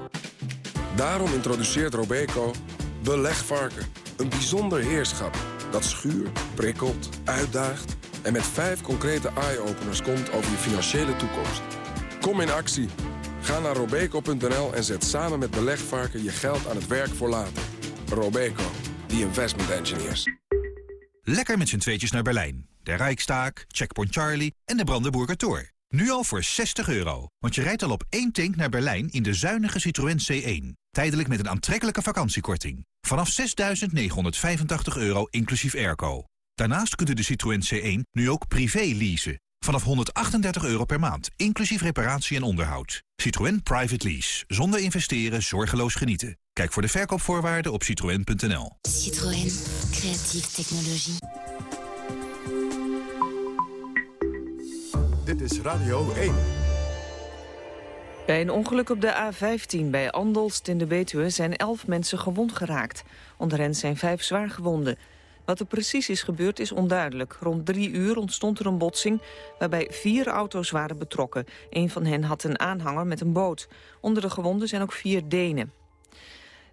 Daarom introduceert Robeco Belegvarken. Een bijzonder heerschap dat schuurt, prikkelt, uitdaagt... en met vijf concrete eye-openers komt over je financiële toekomst. Kom in actie. Ga naar robeco.nl en zet samen met Belegvarken je geld aan het werk voor later. Robeco, the investment engineers. Lekker met z'n tweetjes naar Berlijn. De Rijkstaak, Checkpoint Charlie en de Brandenburger Tor. Nu al voor 60 euro. Want je rijdt al op één tank naar Berlijn in de zuinige Citroën C1. Tijdelijk met een aantrekkelijke vakantiekorting. Vanaf 6.985 euro inclusief airco. Daarnaast kunt u de Citroën C1 nu ook privé leasen. Vanaf 138 euro per maand, inclusief reparatie en onderhoud. Citroën Private Lease. Zonder investeren, zorgeloos genieten. Kijk voor de verkoopvoorwaarden op citroën.nl. Citroën. Creatieve technologie. Dit is Radio 1. Bij een ongeluk op de A15 bij Andelst in de Betuwe zijn elf mensen gewond geraakt. Onder hen zijn vijf zwaar gewonden. Wat er precies is gebeurd is onduidelijk. Rond drie uur ontstond er een botsing waarbij vier auto's waren betrokken. Een van hen had een aanhanger met een boot. Onder de gewonden zijn ook vier Denen.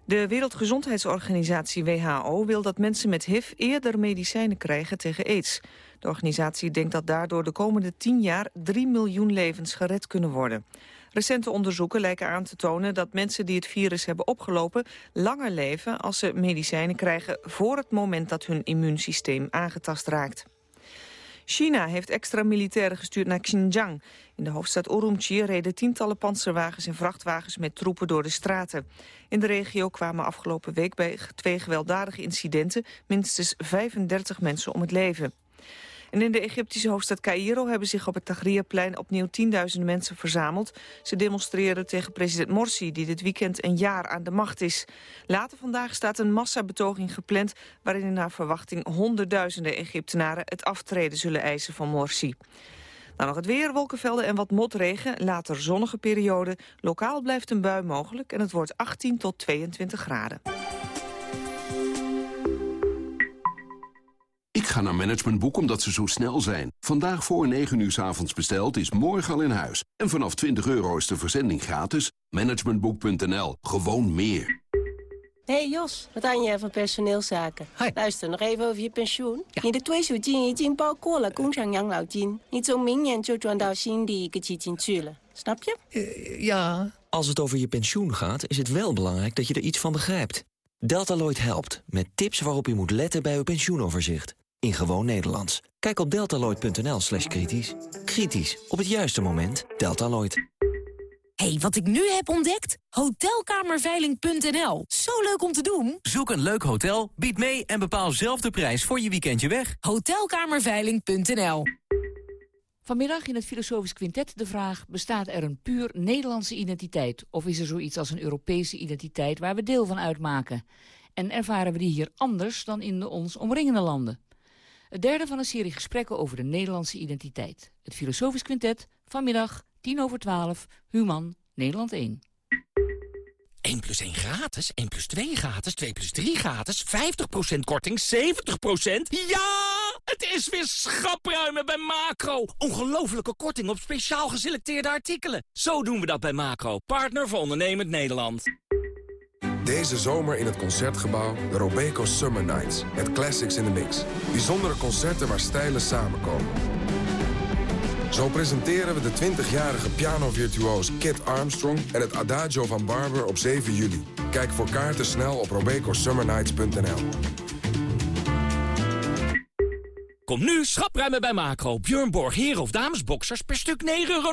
De Wereldgezondheidsorganisatie WHO wil dat mensen met HIV eerder medicijnen krijgen tegen aids. De organisatie denkt dat daardoor de komende tien jaar 3 miljoen levens gered kunnen worden. Recente onderzoeken lijken aan te tonen dat mensen die het virus hebben opgelopen langer leven als ze medicijnen krijgen voor het moment dat hun immuunsysteem aangetast raakt. China heeft extra militairen gestuurd naar Xinjiang. In de hoofdstad Urumqi reden tientallen panzerwagens en vrachtwagens met troepen door de straten. In de regio kwamen afgelopen week bij twee gewelddadige incidenten minstens 35 mensen om het leven. En in de Egyptische hoofdstad Cairo hebben zich op het Tahrirplein opnieuw tienduizenden mensen verzameld. Ze demonstreren tegen president Morsi, die dit weekend een jaar aan de macht is. Later vandaag staat een massabetoging gepland, waarin naar verwachting honderdduizenden Egyptenaren het aftreden zullen eisen van Morsi. Dan nog het weer, wolkenvelden en wat motregen. Later zonnige periode. Lokaal blijft een bui mogelijk en het wordt 18 tot 22 graden. Ik ga naar Managementboek omdat ze zo snel zijn. Vandaag voor 9 uur s avonds besteld is morgen al in huis. En vanaf 20 euro is de verzending gratis. Managementboek.nl. Gewoon meer. Hey Jos, wat aan je van personeelszaken? Luister, nog even over je pensioen. Je de 退休金已经包括了工厂养老金，你从明年就转到新的一个基金去了，snap je? Ja. Als het over je pensioen gaat, is het wel belangrijk dat je er iets van begrijpt. Deltaloid helpt, met tips waarop u moet letten bij uw pensioenoverzicht. In gewoon Nederlands. Kijk op deltaloid.nl slash kritisch. Kritisch, op het juiste moment. Deltaloid. hey, wat ik nu heb ontdekt? Hotelkamerveiling.nl. Zo leuk om te doen. Zoek een leuk hotel, bied mee en bepaal zelf de prijs voor je weekendje weg. Hotelkamerveiling.nl. Vanmiddag in het Filosofisch Quintet de vraag... bestaat er een puur Nederlandse identiteit... of is er zoiets als een Europese identiteit waar we deel van uitmaken? En ervaren we die hier anders dan in de ons omringende landen? Het derde van een serie gesprekken over de Nederlandse identiteit. Het Filosofisch Quintet, vanmiddag, 10 over 12, Human, Nederland 1. 1 plus 1 gratis, 1 plus 2 gratis, 2 plus 3 gratis, 50% korting, 70%. Ja! Het is weer schapruimen bij Macro. Ongelofelijke korting op speciaal geselecteerde artikelen. Zo doen we dat bij Macro, partner voor ondernemend Nederland. Deze zomer in het Concertgebouw de Robeco Summer Nights. Met classics in the mix. Bijzondere concerten waar stijlen samenkomen. Zo presenteren we de 20-jarige pianovirtuoos Kit Armstrong... en het Adagio van Barber op 7 juli. Kijk voor kaarten snel op robecosummernights.nl. Kom nu schapruimen bij Macro. Björn Borg heren of damesboxers per stuk 9,99 euro.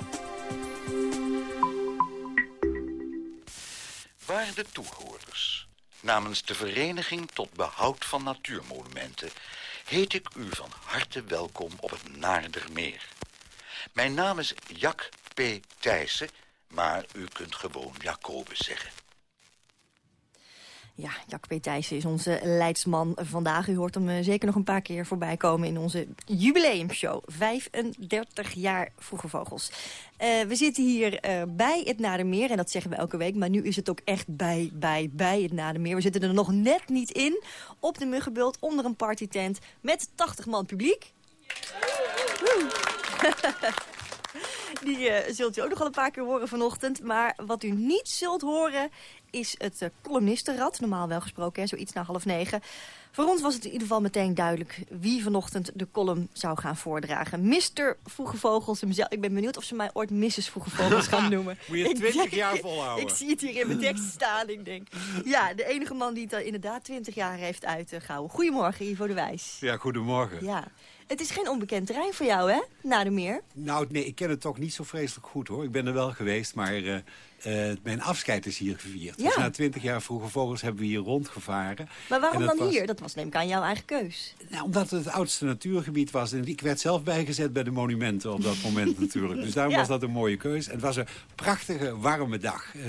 Waarde toehoorders, namens de Vereniging tot Behoud van Natuurmonumenten... heet ik u van harte welkom op het Naardermeer. Mijn naam is Jack P. Thijssen, maar u kunt gewoon Jacobus zeggen. Ja, Jack P. Thijssen is onze leidsman vandaag. U hoort hem eh, zeker nog een paar keer voorbij komen in onze jubileumshow. 35 jaar Vroege Vogels. Eh, we zitten hier eh, bij het Nadermeer en dat zeggen we elke week. Maar nu is het ook echt bij, bij, bij het Nadermeer. We zitten er nog net niet in. Op de Muggenbult, onder een partytent met 80 man publiek. Die zult u ook nog wel een paar keer horen vanochtend. Maar wat u niet zult horen is het uh, columnistenrad. Normaal wel gesproken, hè, zoiets na half negen. Voor ons was het in ieder geval meteen duidelijk wie vanochtend de column zou gaan voordragen. Mr. Vroege Vogels hemzelf. Ik ben benieuwd of ze mij ooit Mrs. Vroege Vogels gaan noemen. Moet je Ik 20 denk- jaar volhouden. Ik zie het hier in mijn tekst staan. Ik denk, ja, de enige man die het inderdaad 20 jaar heeft uitgehouden. Goedemorgen, Ivo de Wijs. Ja, goedemorgen. Ja. Het is geen onbekend terrein voor jou, hè? Na de meer. Nou, nee, ik ken het toch niet zo vreselijk goed, hoor. Ik ben er wel geweest, maar eh, eh, mijn afscheid is hier gevierd. Dus Ja. na twintig jaar Vroege Vogels hebben we hier rondgevaren. Maar waarom dan was- hier? Dat was neem ik aan jouw eigen keus. Nou, omdat het het oudste natuurgebied was. En ik werd zelf bijgezet bij de monumenten op dat moment natuurlijk. Dus daarom Ja. was dat een mooie keus. En het was een prachtige, warme dag. Eh,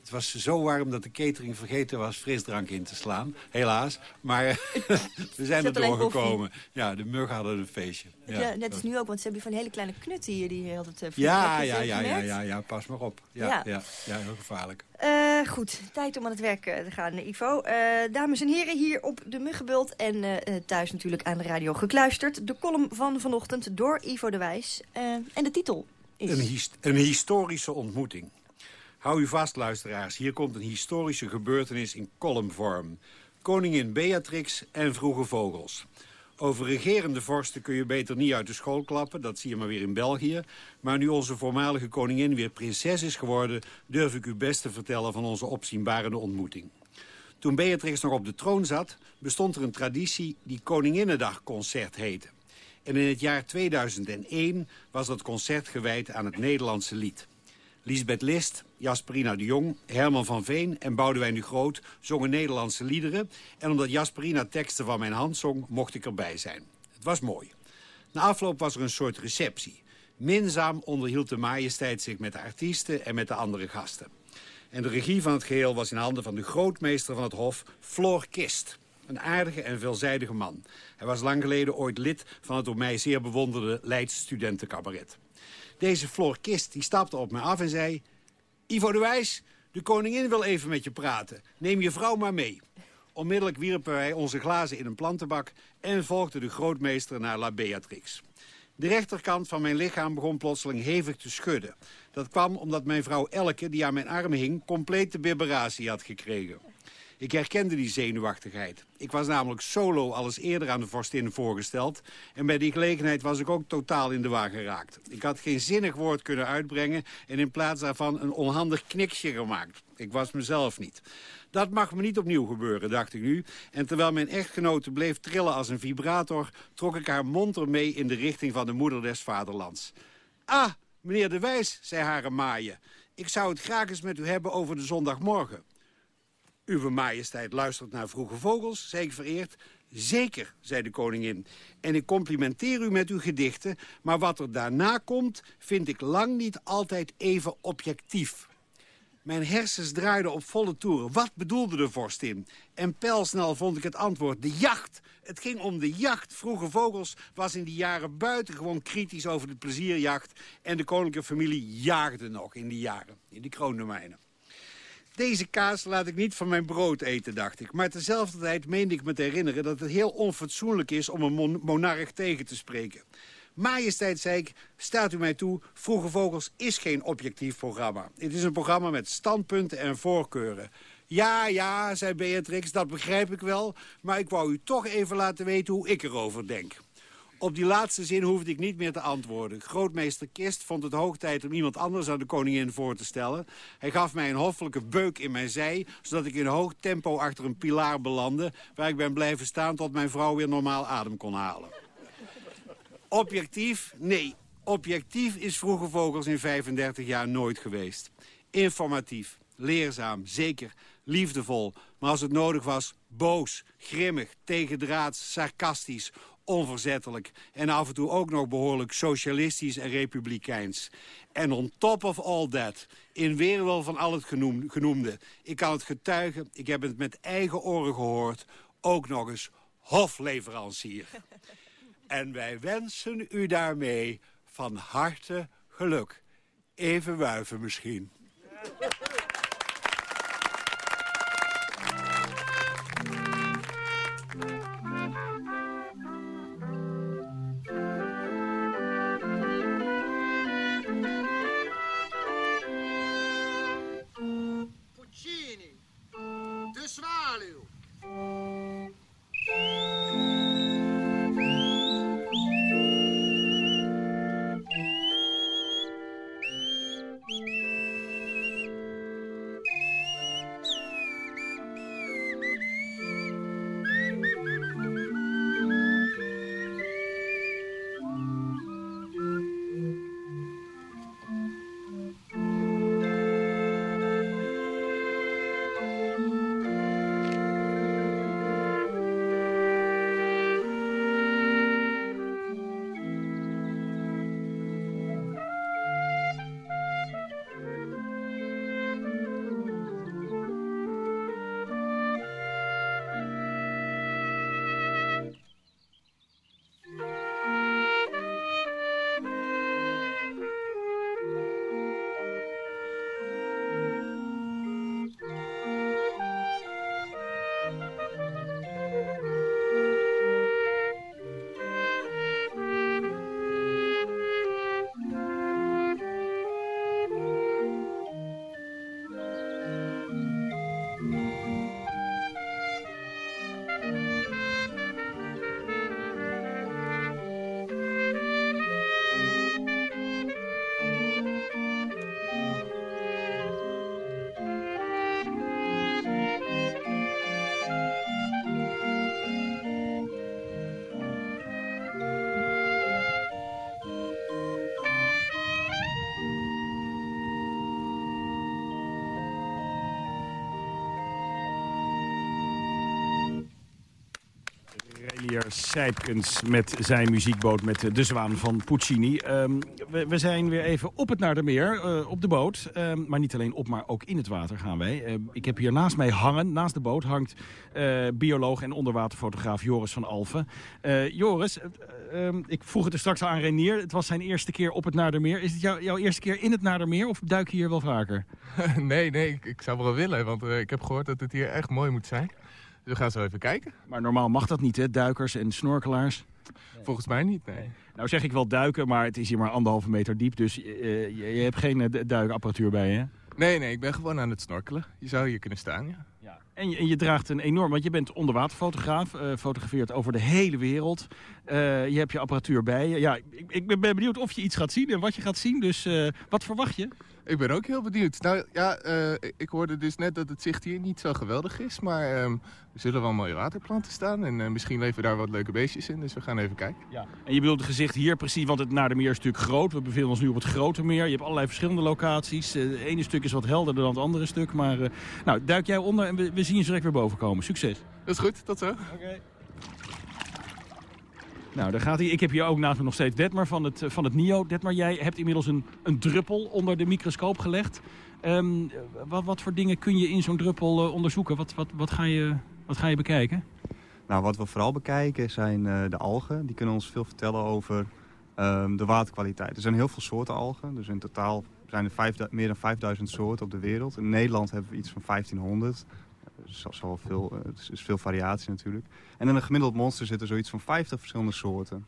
het was zo warm dat de catering vergeten was frisdrank in te slaan. Helaas. Maar we zijn er doorgekomen. Ja, de muggen hadden een feestje. Ja, net als nu ook, want ze hebben van hele kleine knutten hier die hier altijd uh, Ja, ja, ja, ja, ja, ja, pas maar op. Ja, Ja. ja. Ja, heel gevaarlijk. Eh, goed, tijd om aan het werk eh, te gaan, Ivo. Eh, dames en heren, hier op de Muggenbult en eh, eh, thuis natuurlijk aan de radio gekluisterd. De column van vanochtend door Ivo de Wijs. Eh, en de titel is... Een, een historische ontmoeting. Hou u vast, luisteraars. Hier komt een historische gebeurtenis in columnvorm. Koningin Beatrix en vroege vogels. Over regerende vorsten kun je beter niet uit de school klappen. Dat zie je maar weer in België. Maar nu onze voormalige koningin weer prinses is geworden... durf ik u best te vertellen van onze opzienbarende ontmoeting. Toen Beatrix nog op de troon zat, bestond er een traditie die Koninginnedagconcert heette. En in het jaar 2001 was dat concert gewijd aan het Nederlandse lied. Lisbeth List, Jasperina de Jong, Herman van Veen en Boudewijn de Groot zongen Nederlandse liederen. En omdat Jasperina teksten van mijn hand zong, mocht ik erbij zijn. Het was mooi. Na afloop was er een soort receptie. Minzaam onderhield de majesteit zich met de artiesten en met de andere gasten. En de regie van het geheel was in handen van de grootmeester van het hof, Floor Kist. Een aardige en veelzijdige man. Hij was lang geleden ooit lid van het door mij zeer bewonderde Leids studentencabaret. Deze Floor Kist die stapte op mij af en zei... Ivo de Wijs, de koningin wil even met je praten. Neem je vrouw maar mee. Onmiddellijk wierpen wij onze glazen in een plantenbak... en volgde de grootmeester naar La Beatrix. De rechterkant van mijn lichaam begon plotseling hevig te schudden. Dat kwam omdat mijn vrouw Elke, die aan mijn arm hing... complete bibberatie had gekregen. Ik herkende die zenuwachtigheid. Ik was namelijk solo alles eerder aan de vorstin voorgesteld... en bij die gelegenheid was ik ook totaal in de war geraakt. Ik had geen zinnig woord kunnen uitbrengen... en in plaats daarvan een onhandig kniksje gemaakt. Ik was mezelf niet. Dat mag me niet opnieuw gebeuren, dacht ik nu. En terwijl mijn echtgenote bleef trillen als een vibrator... trok ik haar monter mee in de richting van de moeder des vaderlands. Ah, meneer De Wijs, zei hare maaie. Ik zou het graag eens met u hebben over de zondagmorgen. Uwe majesteit luistert naar vroege vogels, zei ik vereerd. Zeker, zei de koningin. En ik complimenteer u met uw gedichten... maar wat er daarna komt, vind ik lang niet altijd even objectief. Mijn hersens draaiden op volle toeren. Wat bedoelde de vorstin? En pijlsnel vond ik het antwoord. De jacht. Het ging om de jacht. Vroege Vogels was in die jaren buitengewoon kritisch over de plezierjacht. En de koninklijke familie jaagde nog in die jaren. In die kroondomeinen. Deze kaas laat ik niet van mijn brood eten, dacht ik. Maar tezelfde tijd meende ik me te herinneren dat het heel onfatsoenlijk is om een mon monarch tegen te spreken. Majesteit, zei ik, staat u mij toe, Vroege Vogels is geen objectief programma. Het is een programma met standpunten en voorkeuren. Ja, ja, zei Beatrix, dat begrijp ik wel, maar ik wou u toch even laten weten hoe ik erover denk. Op die laatste zin hoefde ik niet meer te antwoorden. Grootmeester Kist vond het hoog tijd om iemand anders aan de koningin voor te stellen. Hij gaf mij een hoffelijke beuk in mijn zij... zodat ik in hoog tempo achter een pilaar belandde... waar ik ben blijven staan tot mijn vrouw weer normaal adem kon halen. Objectief? Nee. Objectief is Vroege Vogels in 35 jaar nooit geweest. Informatief, leerzaam, zeker, liefdevol. Maar als het nodig was, boos, grimmig, tegendraads, sarcastisch onverzettelijk. En af en toe ook nog behoorlijk socialistisch en republikeins. En on top of all that, in weerwil van al het genoemde... ik kan het getuigen, ik heb het met eigen oren gehoord... ook nog eens hofleverancier. en wij wensen u daarmee van harte geluk. Even wuiven misschien. Sijpkens met zijn muziekboot met De Zwaan van Puccini. Ehm, we, zijn weer even op het Naardermeer, uh, op de boot. Ehm, maar niet alleen op, maar ook in het water gaan wij. Ehm, ik heb hier naast mij hangen, naast de boot, hangt uh, bioloog en onderwaterfotograaf Joris van Alfen. Uh, Joris, ik vroeg het er straks al aan Renier. Het was zijn eerste keer op het Naardermeer. Is het jouw eerste keer in het Naardermeer of duik je hier wel vaker? nee, nee, ik, ik zou wel willen, want ik heb gehoord dat het hier echt mooi moet zijn. We gaan zo even kijken. Maar normaal mag dat niet, hè? Duikers en snorkelaars? Volgens mij niet, nee. Nou zeg ik wel duiken, maar het is hier maar anderhalve meter diep. Dus uh, je, je, hebt geen uh, duikapparatuur bij je, Nee, nee, ik ben gewoon aan het snorkelen. Je zou hier kunnen staan, ja. ja. En, je, en je draagt een enorm, want je bent onderwaterfotograaf, uh, fotografeert over de hele wereld. je hebt je apparatuur bij je. Ja, ik, ik, ben benieuwd of je iets gaat zien en wat je gaat zien. Dus wat verwacht je? Ik ben ook heel benieuwd. Nou ja, uh, ik hoorde dus net dat het zicht hier niet zo geweldig is. Maar um, er zullen wel mooie waterplanten staan. En uh, misschien leven daar wat leuke beestjes in. Dus we gaan even kijken. Ja. En je bedoelt het gezicht hier precies, want het Naardermeer is natuurlijk groot. We bevinden ons nu op het grote meer. Je hebt allerlei verschillende locaties. Uh, het ene stuk is wat helderder dan het andere stuk. Maar nou, duik jij onder en we, we zien je direct weer boven komen. Succes. Dat is goed, tot zo. Oké. Nou, daar gaat hij. Ik heb hier ook naast me nog steeds Detmar van het, van het NIO. Detmar, jij hebt inmiddels een, een druppel onder de microscoop gelegd. Um, wat, wat voor dingen kun je in zo'n druppel uh, onderzoeken? Wat, wat, wat, ga je, wat ga je bekijken? Nou, wat we vooral bekijken zijn uh, de algen. Die kunnen ons veel vertellen over um, de waterkwaliteit. Er zijn heel veel soorten algen. Dus in totaal zijn er vijf, meer dan 5000 soorten op de wereld. In Nederland hebben we iets van 1500 is, zal veel, het is, veel variatie natuurlijk. En in een gemiddeld monster zitten zoiets van 50 verschillende soorten.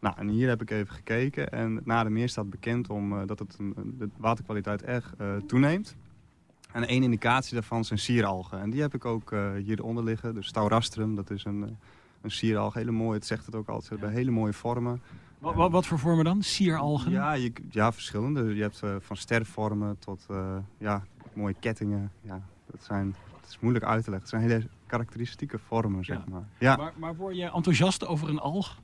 Nou, en hier heb ik even gekeken. En na de meer staat bekend om, uh, dat het een, de waterkwaliteit erg uh, toeneemt. En één indicatie daarvan zijn sieralgen. En die heb ik ook hieronder liggen. Dus Taurastrum, dat is een, een sieralg, hele mooie, het zegt het ook altijd, ze hebben hele mooie vormen. Wat, wat, wat voor vormen dan? Sieralgen? Ja, je, ja verschillende. Je hebt uh, van stervormen tot uh, ja, mooie kettingen. Ja, dat zijn, het is moeilijk uit te leggen. Het zijn hele karakteristieke vormen, zeg Ja. maar. Ja. Maar, maar word je enthousiast over een alg?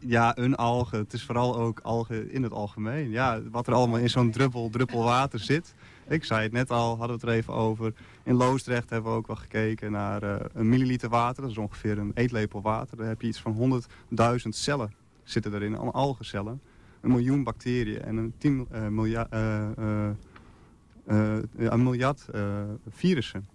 Ja, een alge. Het is vooral ook algen in het algemeen. Ja, wat er allemaal in zo'n druppel, druppel water zit. Ik zei het net al, hadden we het er even over. In Loosdrecht hebben we ook wel gekeken naar eh, een milliliter water. Dat is ongeveer een eetlepel water. Daar heb je iets van 100.000 cellen zitten erin, al- algencellen. Een miljoen bacteriën en een 10 eh, miljard, eh, een miljard virussen.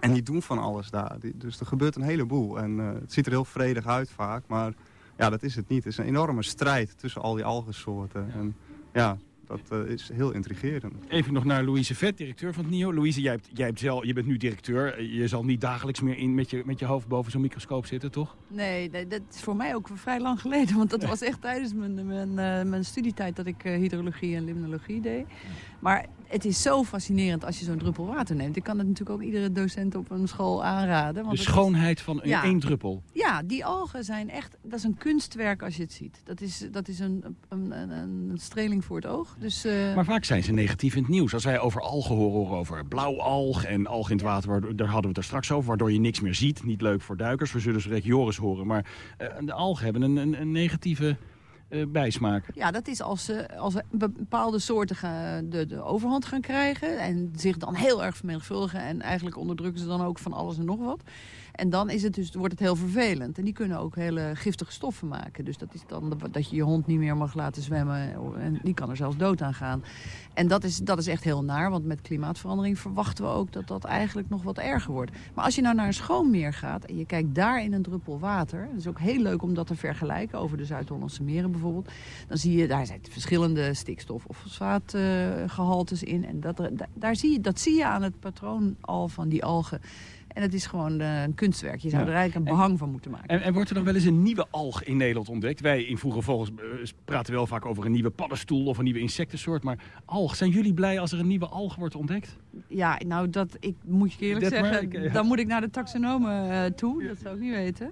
En die doen van alles daar. Die- dus er gebeurt een heleboel. En eh, het ziet er heel vredig uit vaak, maar ja, dat is het niet. Het is een enorme strijd tussen al die algensoorten. En ja, dat eh, is heel intrigerend. Even nog naar Louise Vet, directeur van het NIO. Louise, jij, hebt, jij hebt zelf, je bent nu directeur. Je zal niet dagelijks meer in, met, je, met je hoofd boven zo'n microscoop zitten, toch? Nee, nee, dat is voor mij ook vrij lang geleden. Want dat was echt tijdens mijn, mijn, eh, mijn studietijd dat ik eh, hydrologie en limnologie deed. Maar het is zo fascinerend als je zo'n druppel water neemt. Ik kan het natuurlijk ook iedere docent op een school aanraden. Want De is- schoonheid van Ja. één druppel. Ja, die algen zijn echt... Dat is een kunstwerk als je het ziet. Dat is, dat is een, een, een, een streling voor het oog. Dus, eh, Maar vaak zijn ze negatief in het nieuws. Als wij over algen horen, over blauwalg en alg in het water... daar hadden we het er straks over, waardoor je niks meer ziet. Niet leuk voor duikers, we zullen direct Joris horen. Maar eh, de algen hebben een, een, een negatieve eh, bijsmaak. Ja, dat is als, ze als bepaalde soorten gaan, de, de overhand gaan krijgen... en zich dan heel erg vermenigvuldigen... en eigenlijk onderdrukken ze dan ook van alles en nog wat. En dan is het dus, wordt het heel vervelend. En die kunnen ook hele giftige stoffen maken. Dus dat is dan dat je je hond niet meer mag laten zwemmen. En die kan er zelfs dood aan gaan. En dat is, dat is echt heel naar, want met klimaatverandering verwachten we ook... dat dat eigenlijk nog wat erger wordt. Maar als je nou naar een schoonmeer gaat en je kijkt daar in een druppel water... dat is ook heel leuk om dat te vergelijken over de Zuid-Hollandse meren bijvoorbeeld... dan zie je, daar zijn verschillende stikstof- of fosfaatgehaltes in. En dat, da- daar zie je, dat zie je aan het patroon al van die algen. En het is gewoon eh, een kunstwerk. Je zou Ja. er eigenlijk een behang van moeten maken. En, en wordt er dan wel eens een nieuwe alg in Nederland ontdekt? Wij in Vroege Vogels eh, praten wel vaak over een nieuwe paddenstoel of een nieuwe insectensoort. Maar alg, zijn jullie blij als er een nieuwe alg wordt ontdekt? Ja, nou, dat, ik moet je eerlijk Dat maar, zeggen, ik, eh, dan moet ik naar de taxonomen toe. Dat zou ik niet weten.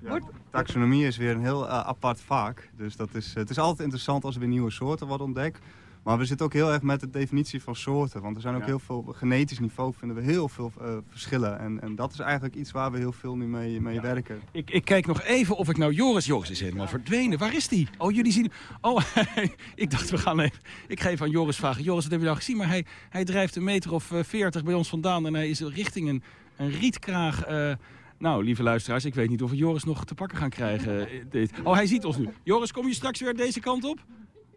Wordt- Taxonomie is weer een heel apart vak. Dus dat is, het is altijd interessant als er weer nieuwe soorten worden ontdekt. Maar we zitten ook heel erg met de definitie van soorten. Want er zijn ook Ja. heel veel, op genetisch niveau vinden we heel veel eh, verschillen. En, en dat is eigenlijk iets waar we heel veel nu mee, mee werken. Ik, ik kijk nog even of ik nou Joris... Joris is helemaal verdwenen. Waar is die? Oh, jullie zien... Oh, ik dacht we gaan even... Ik ga even aan Joris vragen. Joris, dat hebben we nou gezien. Maar hij, hij drijft een meter of eh, veertig bij ons vandaan. En hij is richting een, een rietkraag... eh, nou, lieve luisteraars, ik weet niet of we Joris nog te pakken gaan krijgen. Dit. Oh, hij ziet ons nu. Joris, kom je straks weer deze kant op?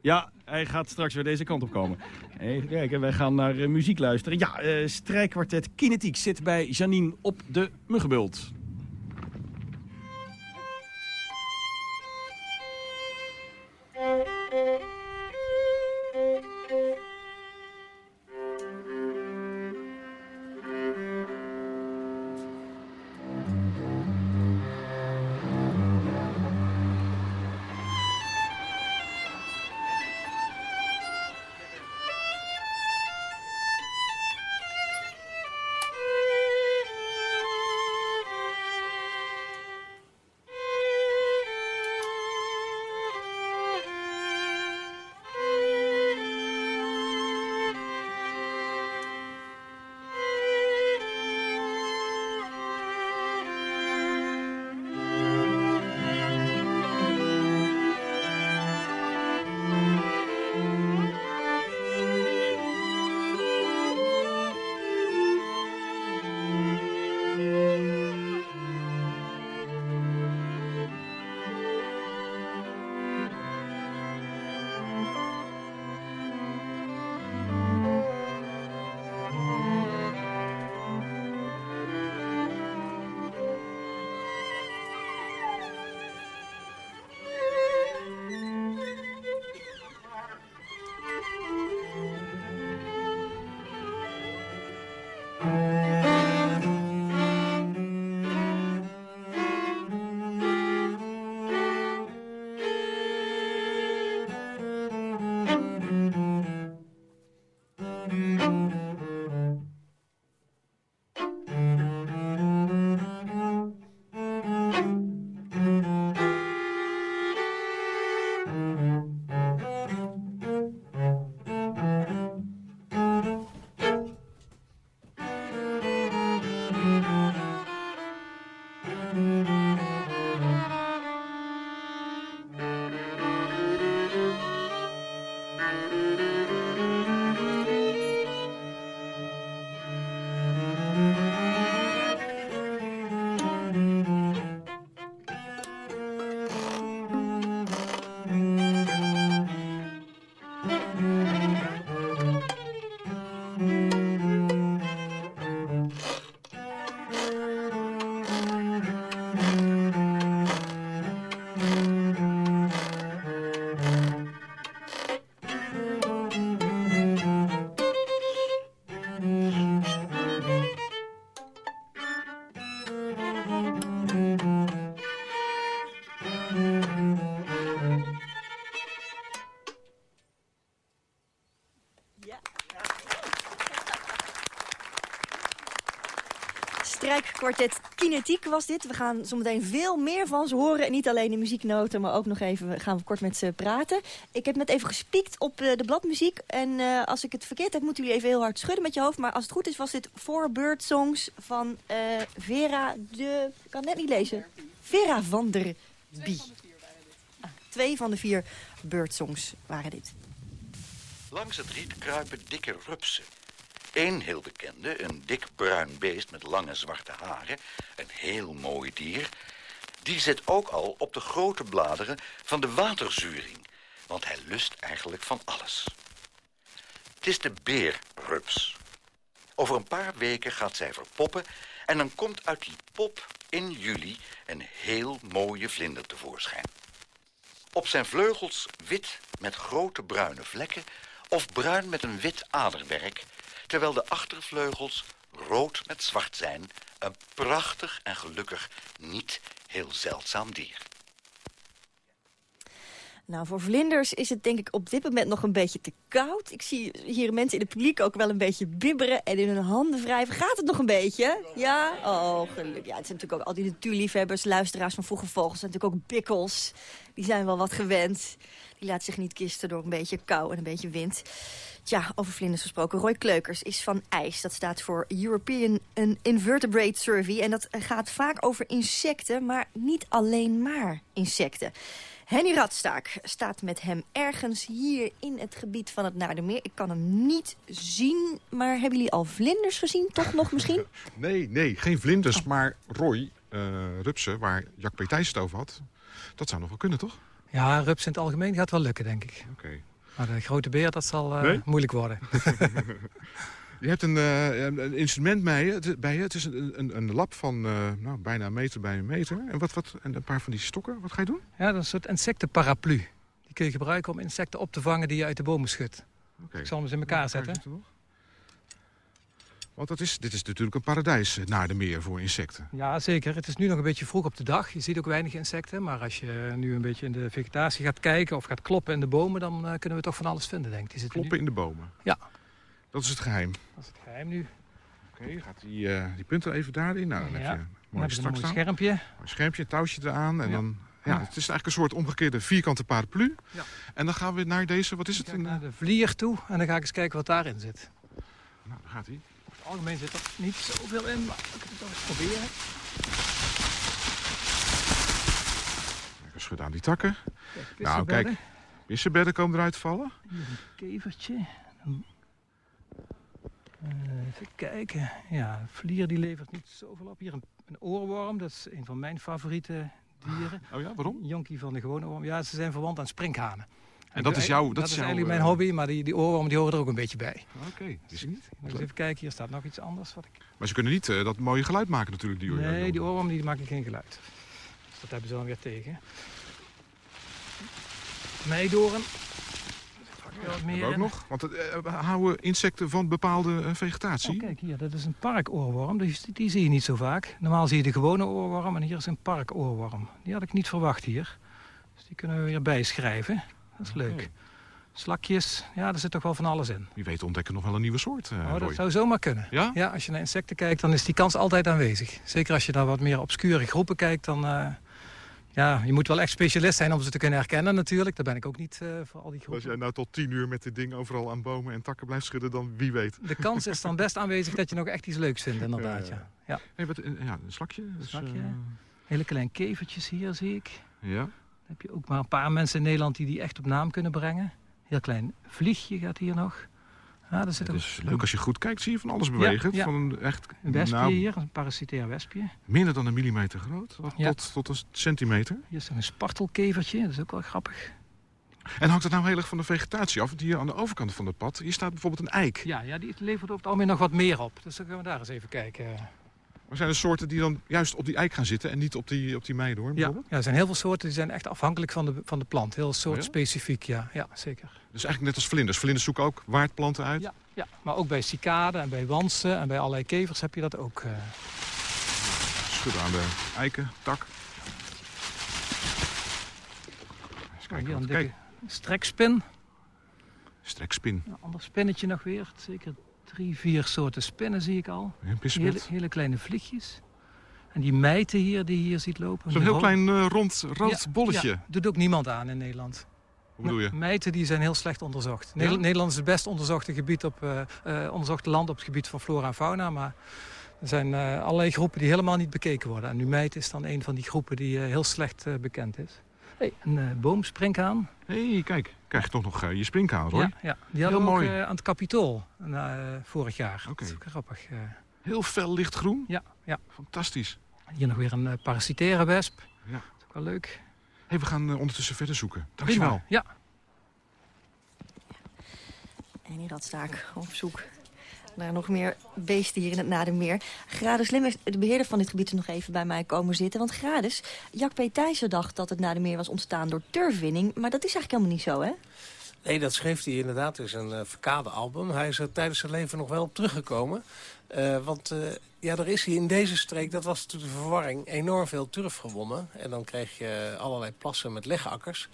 Ja, hij gaat straks weer deze kant op komen. Even kijken, wij gaan naar eh, muziek luisteren. Ja, eh strijkkwartet Kinetiek zit bij Janine op de Muggenbult. Strijkkwartet Kinetiek was dit. We gaan zometeen veel meer van ze horen. En niet alleen de muzieknoten, maar ook nog even gaan we kort met ze praten. Ik heb net even gespiekt op eh, de bladmuziek. En eh, als ik het verkeerd heb, moeten jullie even heel hard schudden met je hoofd. Maar als het goed is, was dit Four Bird Songs van eh, Vera de... Ik kan net niet lezen. Vera van der Bie. Ah, twee van de vier birdsongs waren dit. Langs het riet kruipen dikke rupsen. Eén heel bekende, een dik bruin beest met lange zwarte haren, een heel mooi dier, die zit ook al op de grote bladeren van de waterzuring, want hij lust eigenlijk van alles. Het is de beerrups. Over een paar weken gaat zij verpoppen en dan komt uit die pop in juli een heel mooie vlinder tevoorschijn. Op zijn vleugels wit met grote bruine vlekken of bruin met een wit aderwerk terwijl de achtervleugels rood met zwart zijn. Een prachtig en gelukkig niet heel zeldzaam dier. Nou, voor vlinders is het denk ik op dit moment nog een beetje te koud. Ik zie hier mensen in het publiek ook wel een beetje bibberen en in hun handen wrijven. Gaat het nog een beetje? Ja? Oh, gelukkig. Ja, het zijn natuurlijk ook al die natuurliefhebbers, luisteraars van Vroege Vogels. zijn natuurlijk ook bikkels. Die zijn wel wat gewend. Die laat zich niet kisten door een beetje kou en een beetje wind. Tja, over vlinders gesproken. Roy Kleukers is van IJs. Dat staat voor European Invertebrate Survey. En dat gaat vaak over insecten, maar niet alleen maar insecten. Henny Radstaak staat met hem ergens hier in het gebied van het Naardermeer. Ik kan hem niet zien, maar hebben jullie al vlinders gezien? Toch nog misschien? Nee, nee, geen vlinders, maar Roy, uh, rupsen, waar Jack P. Thijs het over had... dat zou nog wel kunnen, toch? Ja, rups in het algemeen gaat wel lukken, denk ik. Oké. Maar de grote beer, dat zal uh, nee? moeilijk worden. je hebt een, uh, een instrument bij je. bij je. Het is een, een, een lab van uh, nou, bijna een meter bij een meter. En, wat, wat, en een paar van die stokken. Wat ga je doen? Ja, dat is een soort insectenparaplu. Die kun je gebruiken om insecten op te vangen die je uit de bomen schudt. Okay. Ik zal hem eens in elkaar zetten. Want dat is, dit is natuurlijk een paradijs naar de meer voor insecten. Ja, zeker. Het is nu nog een beetje vroeg op de dag. Je ziet ook weinig insecten. Maar als je nu een beetje in de vegetatie gaat kijken of gaat kloppen in de bomen... dan uh, kunnen we toch van alles vinden, denk ik. Kloppen nu... in de bomen? Ja. Dat is het geheim? Dat is het geheim nu. Oké, okay, gaat die, uh, die punten even daarin? Nou, dan ja. heb je een mooi, een mooi schermpje. Mooi schermpje, touwtje eraan en ja. dan... Ja, het is eigenlijk een soort omgekeerde vierkante paraplu. Ja. En dan gaan we naar deze, wat is het? Naar de vlier toe en dan ga ik eens kijken wat daarin zit. Nou, daar gaat hij het algemeen zit er niet zoveel in, maar ik het wel eens proberen. Lekker schudden aan die takken. Kijk, nou, kijk, vissenbedden komen eruit vallen. Hier een kevertje. Uh, even kijken. Ja, een vlier die levert niet zoveel op. Hier een, een oorworm, dat is een van mijn favoriete dieren. Oh ja, waarom? Jonkie van de gewone oorworm. Ja, ze zijn verwant aan sprinkhanen. En dat is jouw... Dat, dat is, jouw, eigenlijk mijn hobby, maar die, die oorwormen die horen er ook een beetje bij. Oké, okay, is niet. Dus even kijken, hier staat nog iets anders. Wat ik... Maar ze kunnen niet uh, dat mooie geluid maken natuurlijk, die oorwormen. Nee, die oorwormen die maken geen geluid. Dus dat hebben ze dan weer tegen. Meidoren. Wat meer ook nog? Want uh, houden insecten van bepaalde vegetatie? Oh, kijk hier, dat is een parkoorworm. Die, die zie je niet zo vaak. Normaal zie je de gewone oorworm en hier is een parkoorworm. Die had ik niet verwacht hier. Dus die kunnen we weer bijschrijven. Dat is leuk. Okay. Slakjes, ja, er zit toch wel van alles in. Wie weet ontdekken nog wel een nieuwe soort. Uh, oh, dat zou zomaar kunnen. Ja? ja? Als je naar insecten kijkt, dan is die kans altijd aanwezig. Zeker als je naar wat meer obscure groepen kijkt, dan... Uh, ja, je moet wel echt specialist zijn om ze te kunnen herkennen natuurlijk. Daar ben ik ook niet uh, voor al die groepen. Als jij nou tot tien uur met dit ding overal aan bomen en takken blijft schudden, dan wie weet. De kans is dan best aanwezig dat je nog echt iets leuks vindt, inderdaad. Ja, ja. ja. wat, ja een slakje. Een slakje. Dus, Hele kleine kevertjes hier, zie ik. Ja heb je ook maar een paar mensen in Nederland die die echt op naam kunnen brengen. Heel klein vliegje gaat hier nog. Ja, dat zit is leuk als je goed kijkt, zie je van alles bewegen. Ja, ja. Van een, echt, een wespje nou, hier, een parasitair wespje. Minder dan een millimeter groot, tot, tot een centimeter. Hier is een spartelkevertje, dat is ook wel grappig. En hangt het nou heel erg van de vegetatie af? Want hier aan de overkant van het pad, hier staat bijvoorbeeld een eik. Ja, ja die levert op het algemeen nog wat meer op. Dus dan gaan we daar eens even kijken. Maar zijn er soorten die dan juist op die eik gaan zitten en niet op die, op die meidoorn ja, ja, er zijn heel veel soorten die zijn echt afhankelijk van de, van de plant. Heel soortspecifiek, ja? ja. ja, zeker. Dus eigenlijk net als vlinders. Vlinders zoeken ook waardplanten uit? Ja, ja. maar ook bij cicaden en bij wansen en bij allerlei kevers heb je dat ook. Uh... Schudden aan de eiken, tak. Eens kijken hier een dikke strekspin. Strekspin. Een ander spinnetje nog weer, zeker drie, vier soorten spinnen zie ik al. Hele, hele kleine vliegjes. En die mijten hier, die je hier ziet lopen. Zo'n heel klein eh, rond rood Ja, bolletje. Ja, doet ook niemand aan in Nederland. Hoe bedoel je? Mijten die zijn heel slecht onderzocht. Ja? Nederland is het best onderzochte, gebied op, eh, eh, onderzochte land op het gebied van flora en fauna. Maar er zijn allerlei groepen die helemaal niet bekeken worden. En nu mijt is dan een van die groepen die heel slecht bekend is. Hey, een uh, boomspringhaan. Hé, hey, kijk. Krijg je toch nog uh, je springhaan, hoor. Ja, ja. die hadden heel we ook mooi. uh, aan het Capitool uh, vorig jaar. Oké. Dat is ook grappig. uh. Heel fel lichtgroen? Ja, ja. Fantastisch. Hier nog weer een uh, parasitaire wesp. Ja. Dat is ook wel leuk. hey, we gaan uh, ondertussen verder zoeken. Dankjewel. Prima. Ja. En hier dat sta ik op zoek naar nog meer beesten hier in het Nadermeer. Grades is de beheerder van dit gebied er nog even bij mij komen zitten. Want Grades, Jack P. Thijssen dacht dat het Nadermeer was ontstaan door turfwinning. Maar dat is eigenlijk helemaal niet zo, hè? Nee, dat schreef hij inderdaad in zijn uh, verkade-album. Hij is er tijdens zijn leven nog wel op teruggekomen. Uh, want uh, ja, er is hier in deze streek, dat was natuurlijk de verwarring, enorm veel turf gewonnen. En dan kreeg je allerlei plassen met legakkers.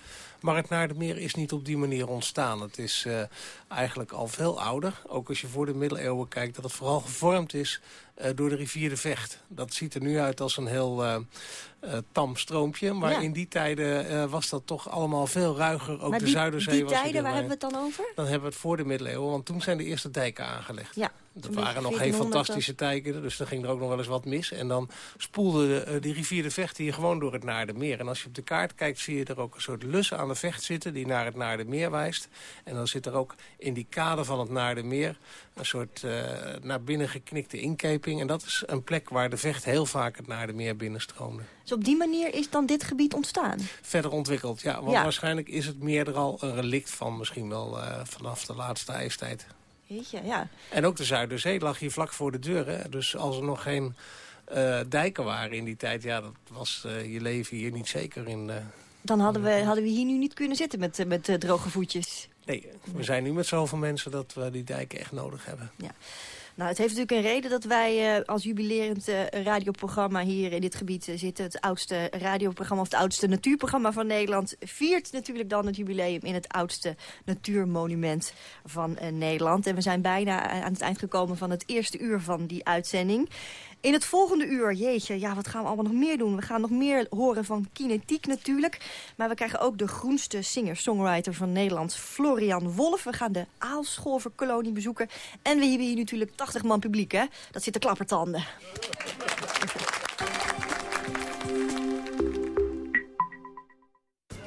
Maar het Naardenmeer is niet op die manier ontstaan. Het is uh, eigenlijk al veel ouder. Ook als je voor de middeleeuwen kijkt, dat het vooral gevormd is uh, door de rivier de Vecht. Dat ziet er nu uit als een heel uh, tam stroompje. Maar ja. in die tijden was dat toch allemaal veel ruiger. Ook maar de die, Zuiderzee die was tijden, waar hebben we het dan over? Dan hebben we het voor de middeleeuwen, want toen zijn de eerste dijken aangelegd. Ja. Dat waren nog geen fantastische dijken, dus dan ging er ook nog wel eens wat mis. En dan spoelde die rivier de Vecht hier gewoon door het Naardenmeer. En als je op de kaart kijkt, zie je er ook een soort lus aan de Vecht zitten... die naar het Naardenmeer wijst. En dan zit er ook in die kade van het Naardenmeer... een soort uh, naar binnen geknikte inkeping. En dat is een plek waar de Vecht heel vaak het Naardenmeer binnenstroomde. Dus op die manier is dan dit gebied ontstaan? Verder ontwikkeld, ja. Want ja. waarschijnlijk is het meer er al een relict van... misschien wel uh, vanaf de laatste ijstijd. Jeetje, ja. En ook de Zuiderzee lag hier vlak voor de deur. Hè? Dus als er nog geen uh, dijken waren in die tijd... ja, dat was uh, je leven hier niet zeker in... Uh, Dan hadden we, hadden we hier nu niet kunnen zitten met, met droge voetjes. Nee, we zijn nu met zoveel mensen dat we die dijken echt nodig hebben. Ja. Nou, het heeft natuurlijk een reden dat wij uh, als jubilerend uh, radioprogramma hier in dit gebied uh, zitten. Het oudste radioprogramma of het oudste natuurprogramma van Nederland viert natuurlijk dan het jubileum in het oudste natuurmonument van Nederland. En we zijn bijna aan het eind gekomen van het eerste uur van die uitzending. In het volgende uur, jeetje, ja, wat gaan we allemaal nog meer doen? We gaan nog meer horen van kinetiek natuurlijk. Maar we krijgen ook de groenste singer-songwriter van Nederland, Florian Wolf. We gaan de Aalscholverkolonie bezoeken. En we hebben hier natuurlijk 80 man publiek, hè? Dat zit de klappertanden.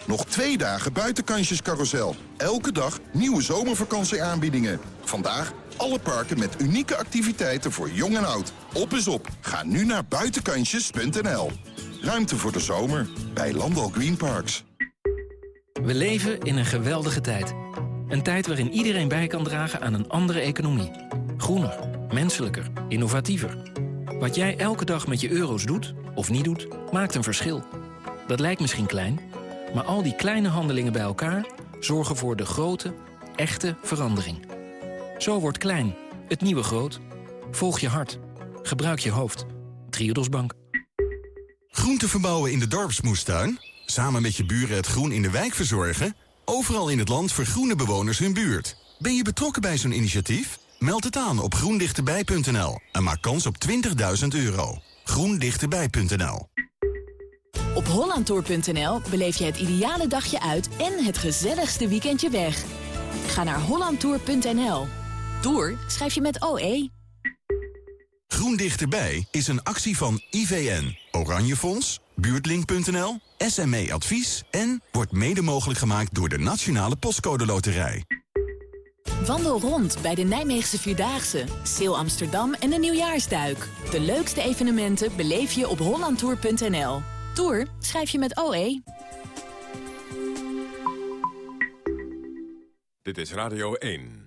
Nog twee dagen buitenkansjescarousel. Elke dag nieuwe zomervakantieaanbiedingen. Vandaag alle parken met unieke activiteiten voor jong en oud. Op is op. Ga nu naar buitenkansjes.nl. Ruimte voor de zomer bij Landal Green Parks. We leven in een geweldige tijd. Een tijd waarin iedereen bij kan dragen aan een andere economie. Groener, menselijker, innovatiever. Wat jij elke dag met je euro's doet, of niet doet, maakt een verschil. Dat lijkt misschien klein, maar al die kleine handelingen bij elkaar... zorgen voor de grote, echte verandering. Zo wordt klein, het nieuwe groot. Volg je hart. Gebruik je hoofd. Triodos Bank. Groente verbouwen in de dorpsmoestuin? Samen met je buren het groen in de wijk verzorgen? Overal in het land vergroenen bewoners hun buurt. Ben je betrokken bij zo'n initiatief? Meld het aan op groendichterbij.nl en maak kans op 20.000 euro. groendichterbij.nl Op hollandtour.nl beleef je het ideale dagje uit en het gezelligste weekendje weg. Ga naar hollandtour.nl. Tour schrijf je met OE. Groen Dichterbij is een actie van IVN, Oranje Fonds, Buurtlink.nl, SME Advies... en wordt mede mogelijk gemaakt door de Nationale Postcode Loterij. Wandel rond bij de Nijmeegse Vierdaagse, Seel Amsterdam en de Nieuwjaarsduik. De leukste evenementen beleef je op hollandtour.nl. Tour schrijf je met OE. Dit is Radio 1.